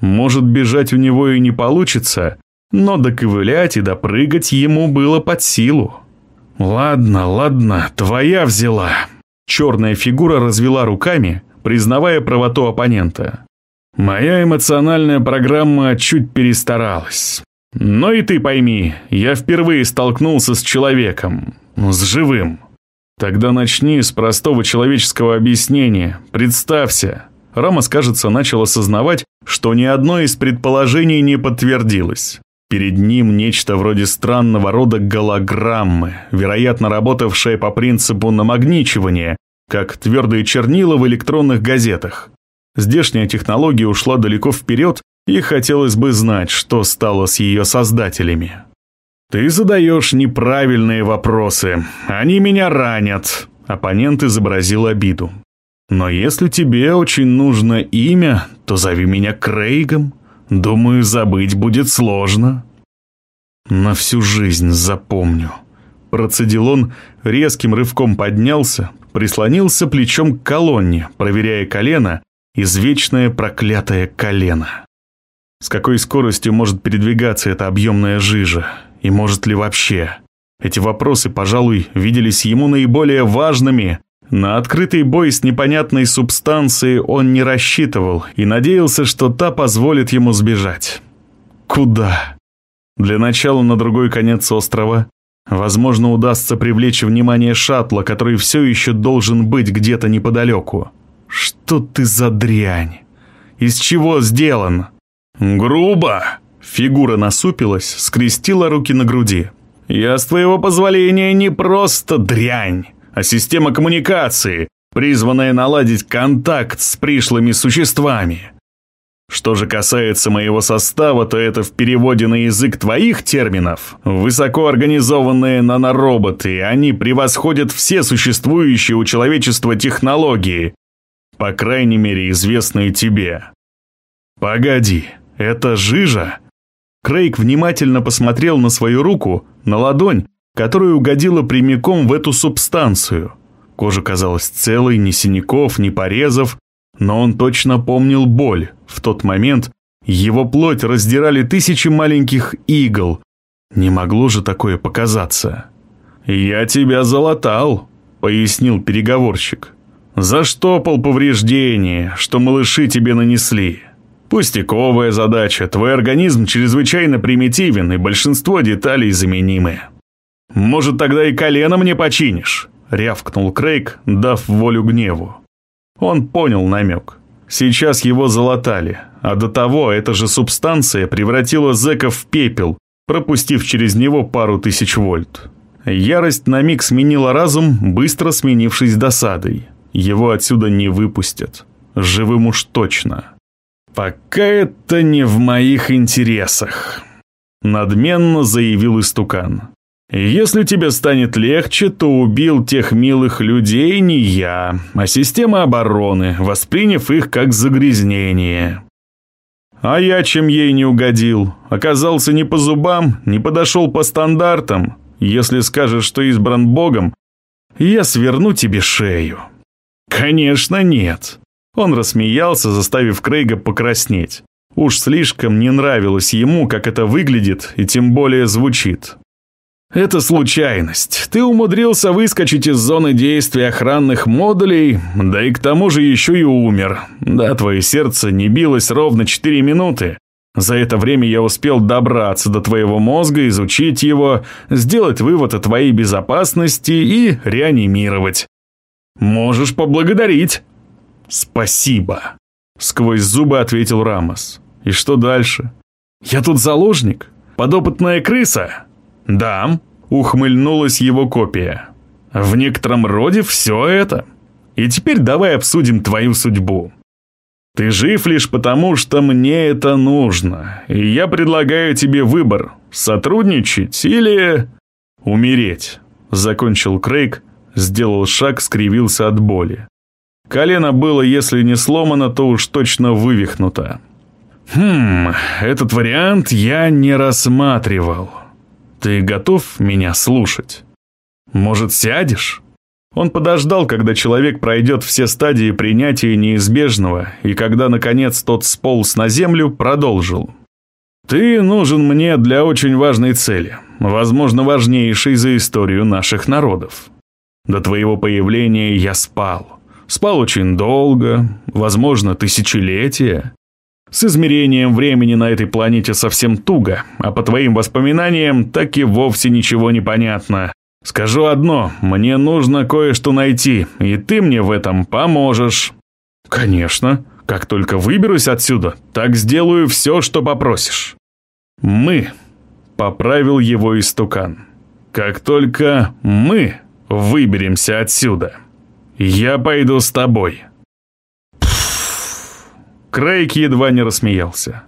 Может, бежать у него и не получится, но доковылять и допрыгать ему было под силу. «Ладно, ладно, твоя взяла». Черная фигура развела руками, признавая правоту оппонента. «Моя эмоциональная программа чуть перестаралась. Но и ты пойми, я впервые столкнулся с человеком, с живым. Тогда начни с простого человеческого объяснения. Представься. Рамос, кажется, начал осознавать, что ни одно из предположений не подтвердилось. Перед ним нечто вроде странного рода голограммы, вероятно, работавшее по принципу намагничивания, как твердые чернила в электронных газетах. Здешняя технология ушла далеко вперед, и хотелось бы знать, что стало с ее создателями. «Ты задаешь неправильные вопросы. Они меня ранят», — оппонент изобразил обиду. «Но если тебе очень нужно имя, то зови меня Крейгом. Думаю, забыть будет сложно». «На всю жизнь запомню». Процедил он, резким рывком поднялся, прислонился плечом к колонне, проверяя колено, извечное проклятое колено. С какой скоростью может передвигаться эта объемная жижа? И может ли вообще? Эти вопросы, пожалуй, виделись ему наиболее важными. На открытый бой с непонятной субстанцией он не рассчитывал и надеялся, что та позволит ему сбежать. Куда? Для начала на другой конец острова. Возможно, удастся привлечь внимание шаттла, который все еще должен быть где-то неподалеку. Что ты за дрянь? Из чего сделан? Грубо. Фигура насупилась, скрестила руки на груди. «Я, с твоего позволения, не просто дрянь, а система коммуникации, призванная наладить контакт с пришлыми существами. Что же касается моего состава, то это в переводе на язык твоих терминов. Высокоорганизованные нанороботы, они превосходят все существующие у человечества технологии, по крайней мере, известные тебе. Погоди, это жижа? Крейг внимательно посмотрел на свою руку, на ладонь, которая угодила прямиком в эту субстанцию. Кожа казалась целой, ни синяков, ни порезов, но он точно помнил боль. В тот момент его плоть раздирали тысячи маленьких игл. Не могло же такое показаться. «Я тебя залатал», — пояснил переговорщик. «Заштопал повреждения, что малыши тебе нанесли. Пустяковая задача, твой организм чрезвычайно примитивен, и большинство деталей заменимы. Может, тогда и колено мне починишь?» — рявкнул Крейг, дав волю гневу. Он понял намек. Сейчас его залатали, а до того эта же субстанция превратила зэка в пепел, пропустив через него пару тысяч вольт. Ярость на миг сменила разум, быстро сменившись досадой. Его отсюда не выпустят. Живым уж точно. «Пока это не в моих интересах», — надменно заявил истукан. «Если тебе станет легче, то убил тех милых людей не я, а система обороны, восприняв их как загрязнение». А я чем ей не угодил? Оказался не по зубам, не подошел по стандартам. Если скажешь, что избран Богом, я сверну тебе шею». «Конечно нет». Он рассмеялся, заставив Крейга покраснеть. Уж слишком не нравилось ему, как это выглядит и тем более звучит. «Это случайность. Ты умудрился выскочить из зоны действия охранных модулей, да и к тому же еще и умер. Да, твое сердце не билось ровно 4 минуты, за это время я успел добраться до твоего мозга, изучить его, сделать вывод о твоей безопасности и реанимировать. Можешь поблагодарить. Спасибо. Сквозь зубы ответил Рамос. И что дальше? Я тут заложник? Подопытная крыса? Да, ухмыльнулась его копия. В некотором роде все это. И теперь давай обсудим твою судьбу. Ты жив лишь потому, что мне это нужно, и я предлагаю тебе выбор – сотрудничать или умереть», – закончил Крейг, сделал шаг, скривился от боли. Колено было, если не сломано, то уж точно вывихнуто. «Хм, этот вариант я не рассматривал. Ты готов меня слушать? Может, сядешь?» Он подождал, когда человек пройдет все стадии принятия неизбежного, и когда, наконец, тот сполз на землю, продолжил. «Ты нужен мне для очень важной цели, возможно, важнейшей за историю наших народов. До твоего появления я спал. Спал очень долго, возможно, тысячелетия. С измерением времени на этой планете совсем туго, а по твоим воспоминаниям так и вовсе ничего не понятно. Скажу одно, мне нужно кое-что найти, и ты мне в этом поможешь. Конечно, как только выберусь отсюда, так сделаю все, что попросишь. Мы, поправил его истукан. Как только мы выберемся отсюда, я пойду с тобой. Крейг едва не рассмеялся.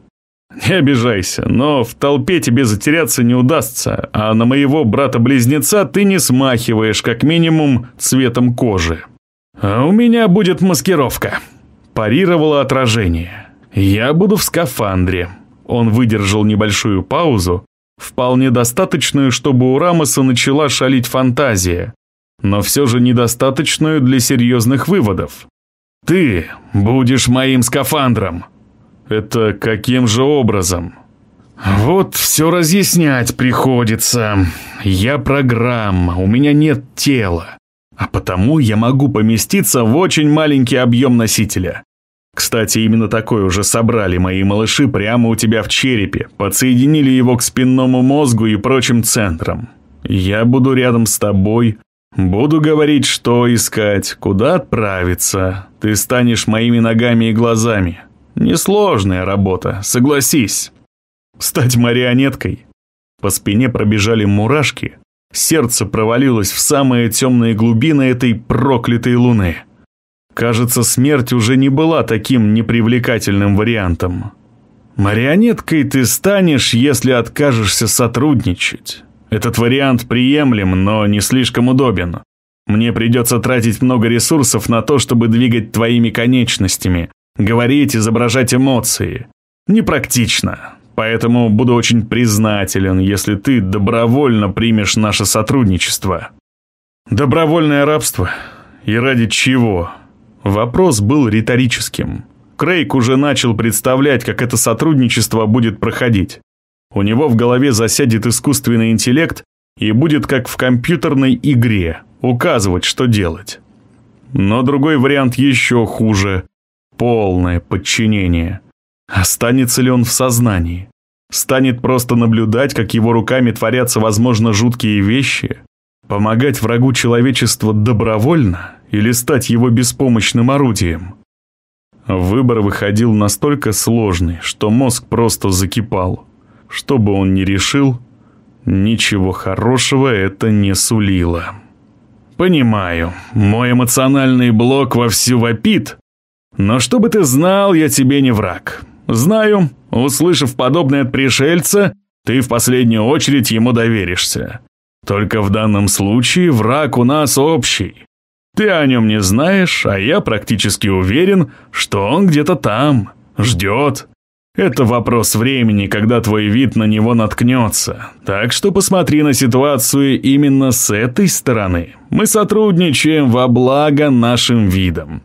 Не обижайся, но в толпе тебе затеряться не удастся, а на моего брата-близнеца ты не смахиваешь, как минимум, цветом кожи. А у меня будет маскировка. Парировало отражение. Я буду в скафандре. Он выдержал небольшую паузу, вполне достаточную, чтобы у Рамоса начала шалить фантазия, но все же недостаточную для серьезных выводов. Ты будешь моим скафандром. Это каким же образом? Вот все разъяснять приходится. Я программа, у меня нет тела. А потому я могу поместиться в очень маленький объем носителя. Кстати, именно такой уже собрали мои малыши прямо у тебя в черепе, подсоединили его к спинному мозгу и прочим центрам. Я буду рядом с тобой, буду говорить, что искать, куда отправиться. Ты станешь моими ногами и глазами. Несложная работа, согласись. Стать марионеткой. По спине пробежали мурашки. Сердце провалилось в самые темные глубины этой проклятой луны. Кажется, смерть уже не была таким непривлекательным вариантом. Марионеткой ты станешь, если откажешься сотрудничать. Этот вариант приемлем, но не слишком удобен. Мне придется тратить много ресурсов на то, чтобы двигать твоими конечностями, Говорить, изображать эмоции. Непрактично. Поэтому буду очень признателен, если ты добровольно примешь наше сотрудничество. Добровольное рабство. И ради чего? Вопрос был риторическим. Крейг уже начал представлять, как это сотрудничество будет проходить. У него в голове засядет искусственный интеллект и будет как в компьютерной игре, указывать, что делать. Но другой вариант еще хуже. Полное подчинение. Останется ли он в сознании? Станет просто наблюдать, как его руками творятся, возможно, жуткие вещи? Помогать врагу человечества добровольно или стать его беспомощным орудием? Выбор выходил настолько сложный, что мозг просто закипал. Что бы он ни решил, ничего хорошего это не сулило. «Понимаю, мой эмоциональный блок вовсю вопит, но чтобы ты знал, я тебе не враг. Знаю, услышав подобное от пришельца, ты в последнюю очередь ему доверишься. Только в данном случае враг у нас общий. Ты о нем не знаешь, а я практически уверен, что он где-то там, ждет. Это вопрос времени, когда твой вид на него наткнется. Так что посмотри на ситуацию именно с этой стороны. Мы сотрудничаем во благо нашим видам.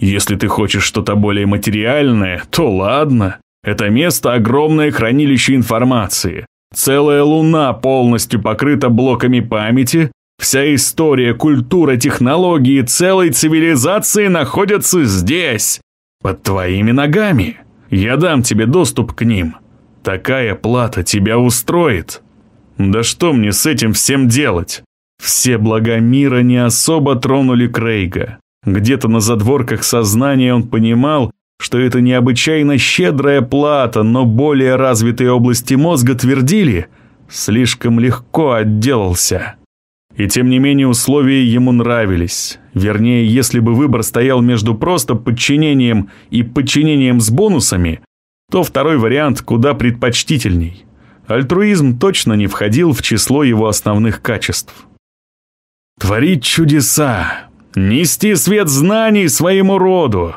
Если ты хочешь что-то более материальное, то ладно. Это место – огромное хранилище информации. Целая луна полностью покрыта блоками памяти. Вся история, культура, технологии целой цивилизации находятся здесь, под твоими ногами. Я дам тебе доступ к ним. Такая плата тебя устроит. Да что мне с этим всем делать? Все блага мира не особо тронули Крейга. Где-то на задворках сознания он понимал, что это необычайно щедрая плата, но более развитые области мозга твердили, слишком легко отделался. И тем не менее условия ему нравились. Вернее, если бы выбор стоял между просто подчинением и подчинением с бонусами, то второй вариант куда предпочтительней. Альтруизм точно не входил в число его основных качеств. Творить чудеса, Нести свет знаний своему роду.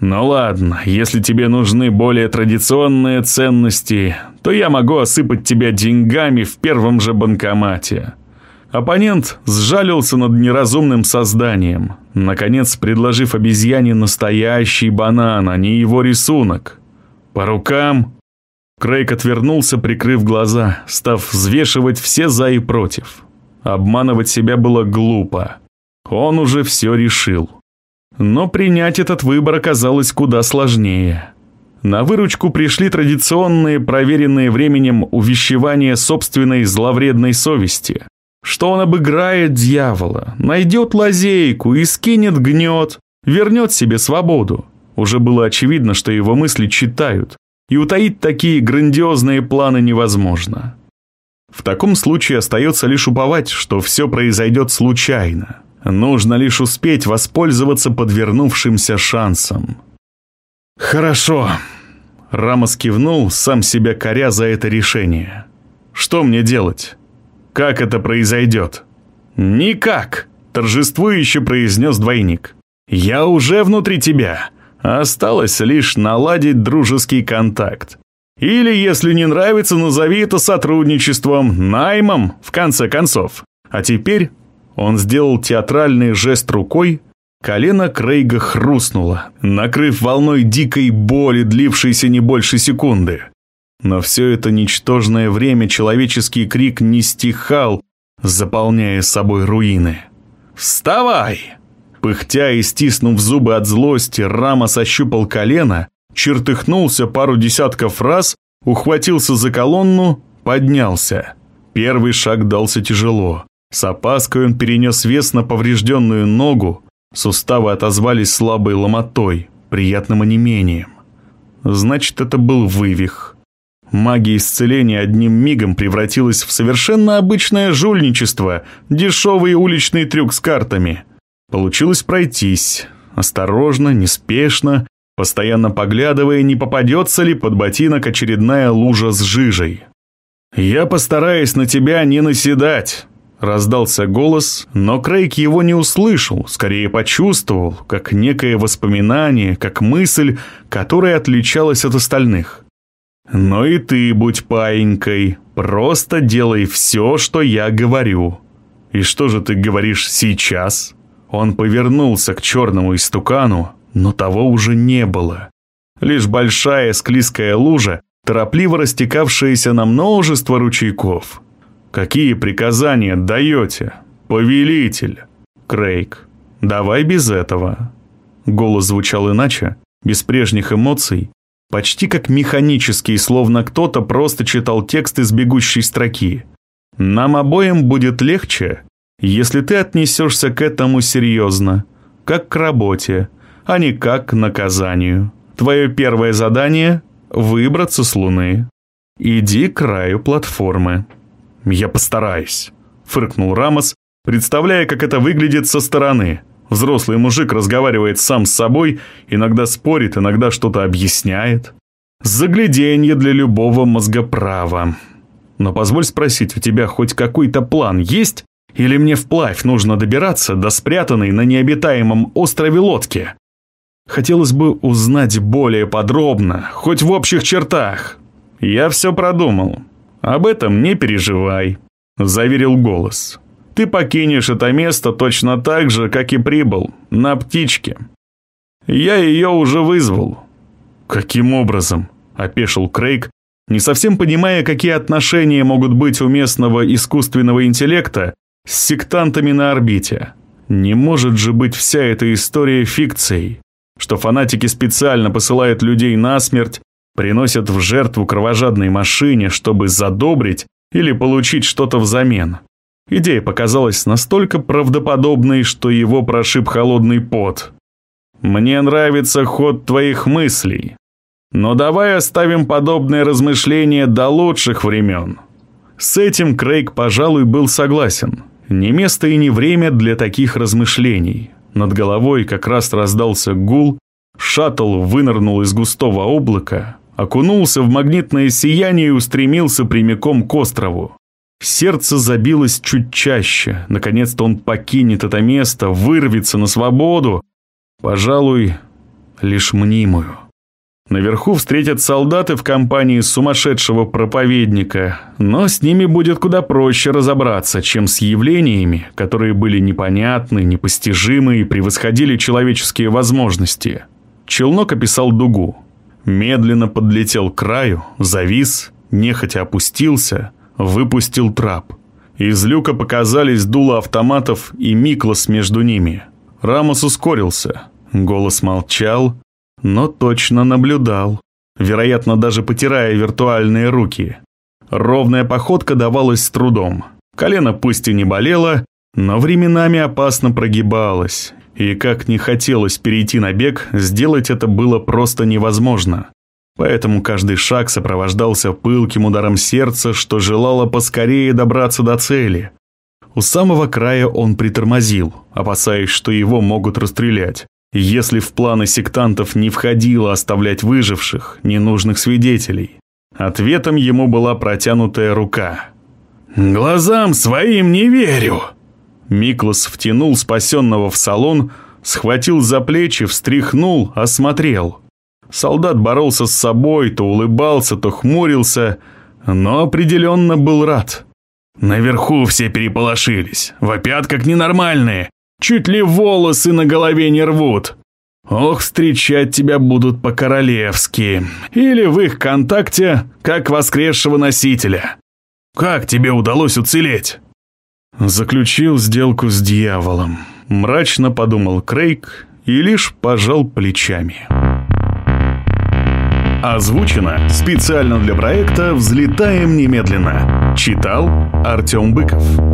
Ну ладно, если тебе нужны более традиционные ценности, то я могу осыпать тебя деньгами в первом же банкомате. Оппонент сжалился над неразумным созданием, наконец предложив обезьяне настоящий банан, а не его рисунок. По рукам... Крейг отвернулся, прикрыв глаза, став взвешивать все за и против. Обманывать себя было глупо. Он уже все решил. Но принять этот выбор оказалось куда сложнее. На выручку пришли традиционные, проверенные временем увещевания собственной зловредной совести. Что он обыграет дьявола, найдет лазейку и скинет гнет, вернет себе свободу. Уже было очевидно, что его мысли читают, и утаить такие грандиозные планы невозможно. В таком случае остается лишь уповать, что все произойдет случайно. Нужно лишь успеть воспользоваться подвернувшимся шансом. «Хорошо», — Рамос кивнул, сам себя коря за это решение. «Что мне делать? Как это произойдет?» «Никак», — торжествующе произнес двойник. «Я уже внутри тебя. Осталось лишь наладить дружеский контакт. Или, если не нравится, назови это сотрудничеством, наймом, в конце концов. А теперь он сделал театральный жест рукой, колено Крейга хрустнуло, накрыв волной дикой боли, длившейся не больше секунды. Но все это ничтожное время человеческий крик не стихал, заполняя собой руины. «Вставай!» Пыхтя и стиснув зубы от злости, Рама сощупал колено, чертыхнулся пару десятков раз, ухватился за колонну, поднялся. Первый шаг дался тяжело. С опаской он перенес вес на поврежденную ногу, суставы отозвались слабой ломотой, приятным онемением. Значит, это был вывих. Магия исцеления одним мигом превратилась в совершенно обычное жульничество, дешевый уличный трюк с картами. Получилось пройтись, осторожно, неспешно, постоянно поглядывая, не попадется ли под ботинок очередная лужа с жижей. «Я постараюсь на тебя не наседать», Раздался голос, но Крейг его не услышал, скорее почувствовал, как некое воспоминание, как мысль, которая отличалась от остальных. «Но и ты будь паинькой, просто делай все, что я говорю». «И что же ты говоришь сейчас?» Он повернулся к черному истукану, но того уже не было. Лишь большая склизкая лужа, торопливо растекавшаяся на множество ручейков. «Какие приказания даете, повелитель?» «Крейг, давай без этого». Голос звучал иначе, без прежних эмоций, почти как механический, словно кто-то просто читал текст из бегущей строки. «Нам обоим будет легче, если ты отнесешься к этому серьезно, как к работе, а не как к наказанию. Твое первое задание – выбраться с Луны. Иди к краю платформы». «Я постараюсь», – фыркнул Рамос, представляя, как это выглядит со стороны. Взрослый мужик разговаривает сам с собой, иногда спорит, иногда что-то объясняет. Загляденье для любого мозгоправа. Но позволь спросить, у тебя хоть какой-то план есть? Или мне вплавь нужно добираться до спрятанной на необитаемом острове лодки? Хотелось бы узнать более подробно, хоть в общих чертах. Я все продумал. Об этом не переживай, заверил голос. Ты покинешь это место точно так же, как и прибыл, на птичке. Я ее уже вызвал. Каким образом? Опешил Крейг, не совсем понимая, какие отношения могут быть у местного искусственного интеллекта с сектантами на орбите. Не может же быть вся эта история фикцией, что фанатики специально посылают людей на смерть, приносят в жертву кровожадной машине, чтобы задобрить или получить что-то взамен. Идея показалась настолько правдоподобной, что его прошиб холодный пот. «Мне нравится ход твоих мыслей. Но давай оставим подобные размышления до лучших времен». С этим Крейг, пожалуй, был согласен. Не место и не время для таких размышлений. Над головой как раз раздался гул, шаттл вынырнул из густого облака, окунулся в магнитное сияние и устремился прямиком к острову. Сердце забилось чуть чаще. Наконец-то он покинет это место, вырвется на свободу. Пожалуй, лишь мнимую. Наверху встретят солдаты в компании сумасшедшего проповедника, но с ними будет куда проще разобраться, чем с явлениями, которые были непонятны, непостижимы и превосходили человеческие возможности. Челнок описал дугу. Медленно подлетел к краю, завис, нехотя опустился – выпустил трап. Из люка показались дула автоматов и Миклас между ними. Рамос ускорился. Голос молчал, но точно наблюдал, вероятно, даже потирая виртуальные руки. Ровная походка давалась с трудом. Колено пусть и не болело, но временами опасно прогибалось. И как не хотелось перейти на бег, сделать это было просто невозможно. Поэтому каждый шаг сопровождался пылким ударом сердца, что желало поскорее добраться до цели. У самого края он притормозил, опасаясь, что его могут расстрелять. Если в планы сектантов не входило оставлять выживших, ненужных свидетелей. Ответом ему была протянутая рука. «Глазам своим не верю!» Миклас втянул спасенного в салон, схватил за плечи, встряхнул, осмотрел. Солдат боролся с собой, то улыбался, то хмурился, но определенно был рад. Наверху все переполошились, вопят как ненормальные, чуть ли волосы на голове не рвут. Ох, встречать тебя будут по-королевски. Или в их контакте, как воскресшего носителя. Как тебе удалось уцелеть? Заключил сделку с дьяволом. Мрачно подумал Крейг и лишь пожал плечами. Озвучено специально для проекта «Взлетаем немедленно». Читал Артем Быков.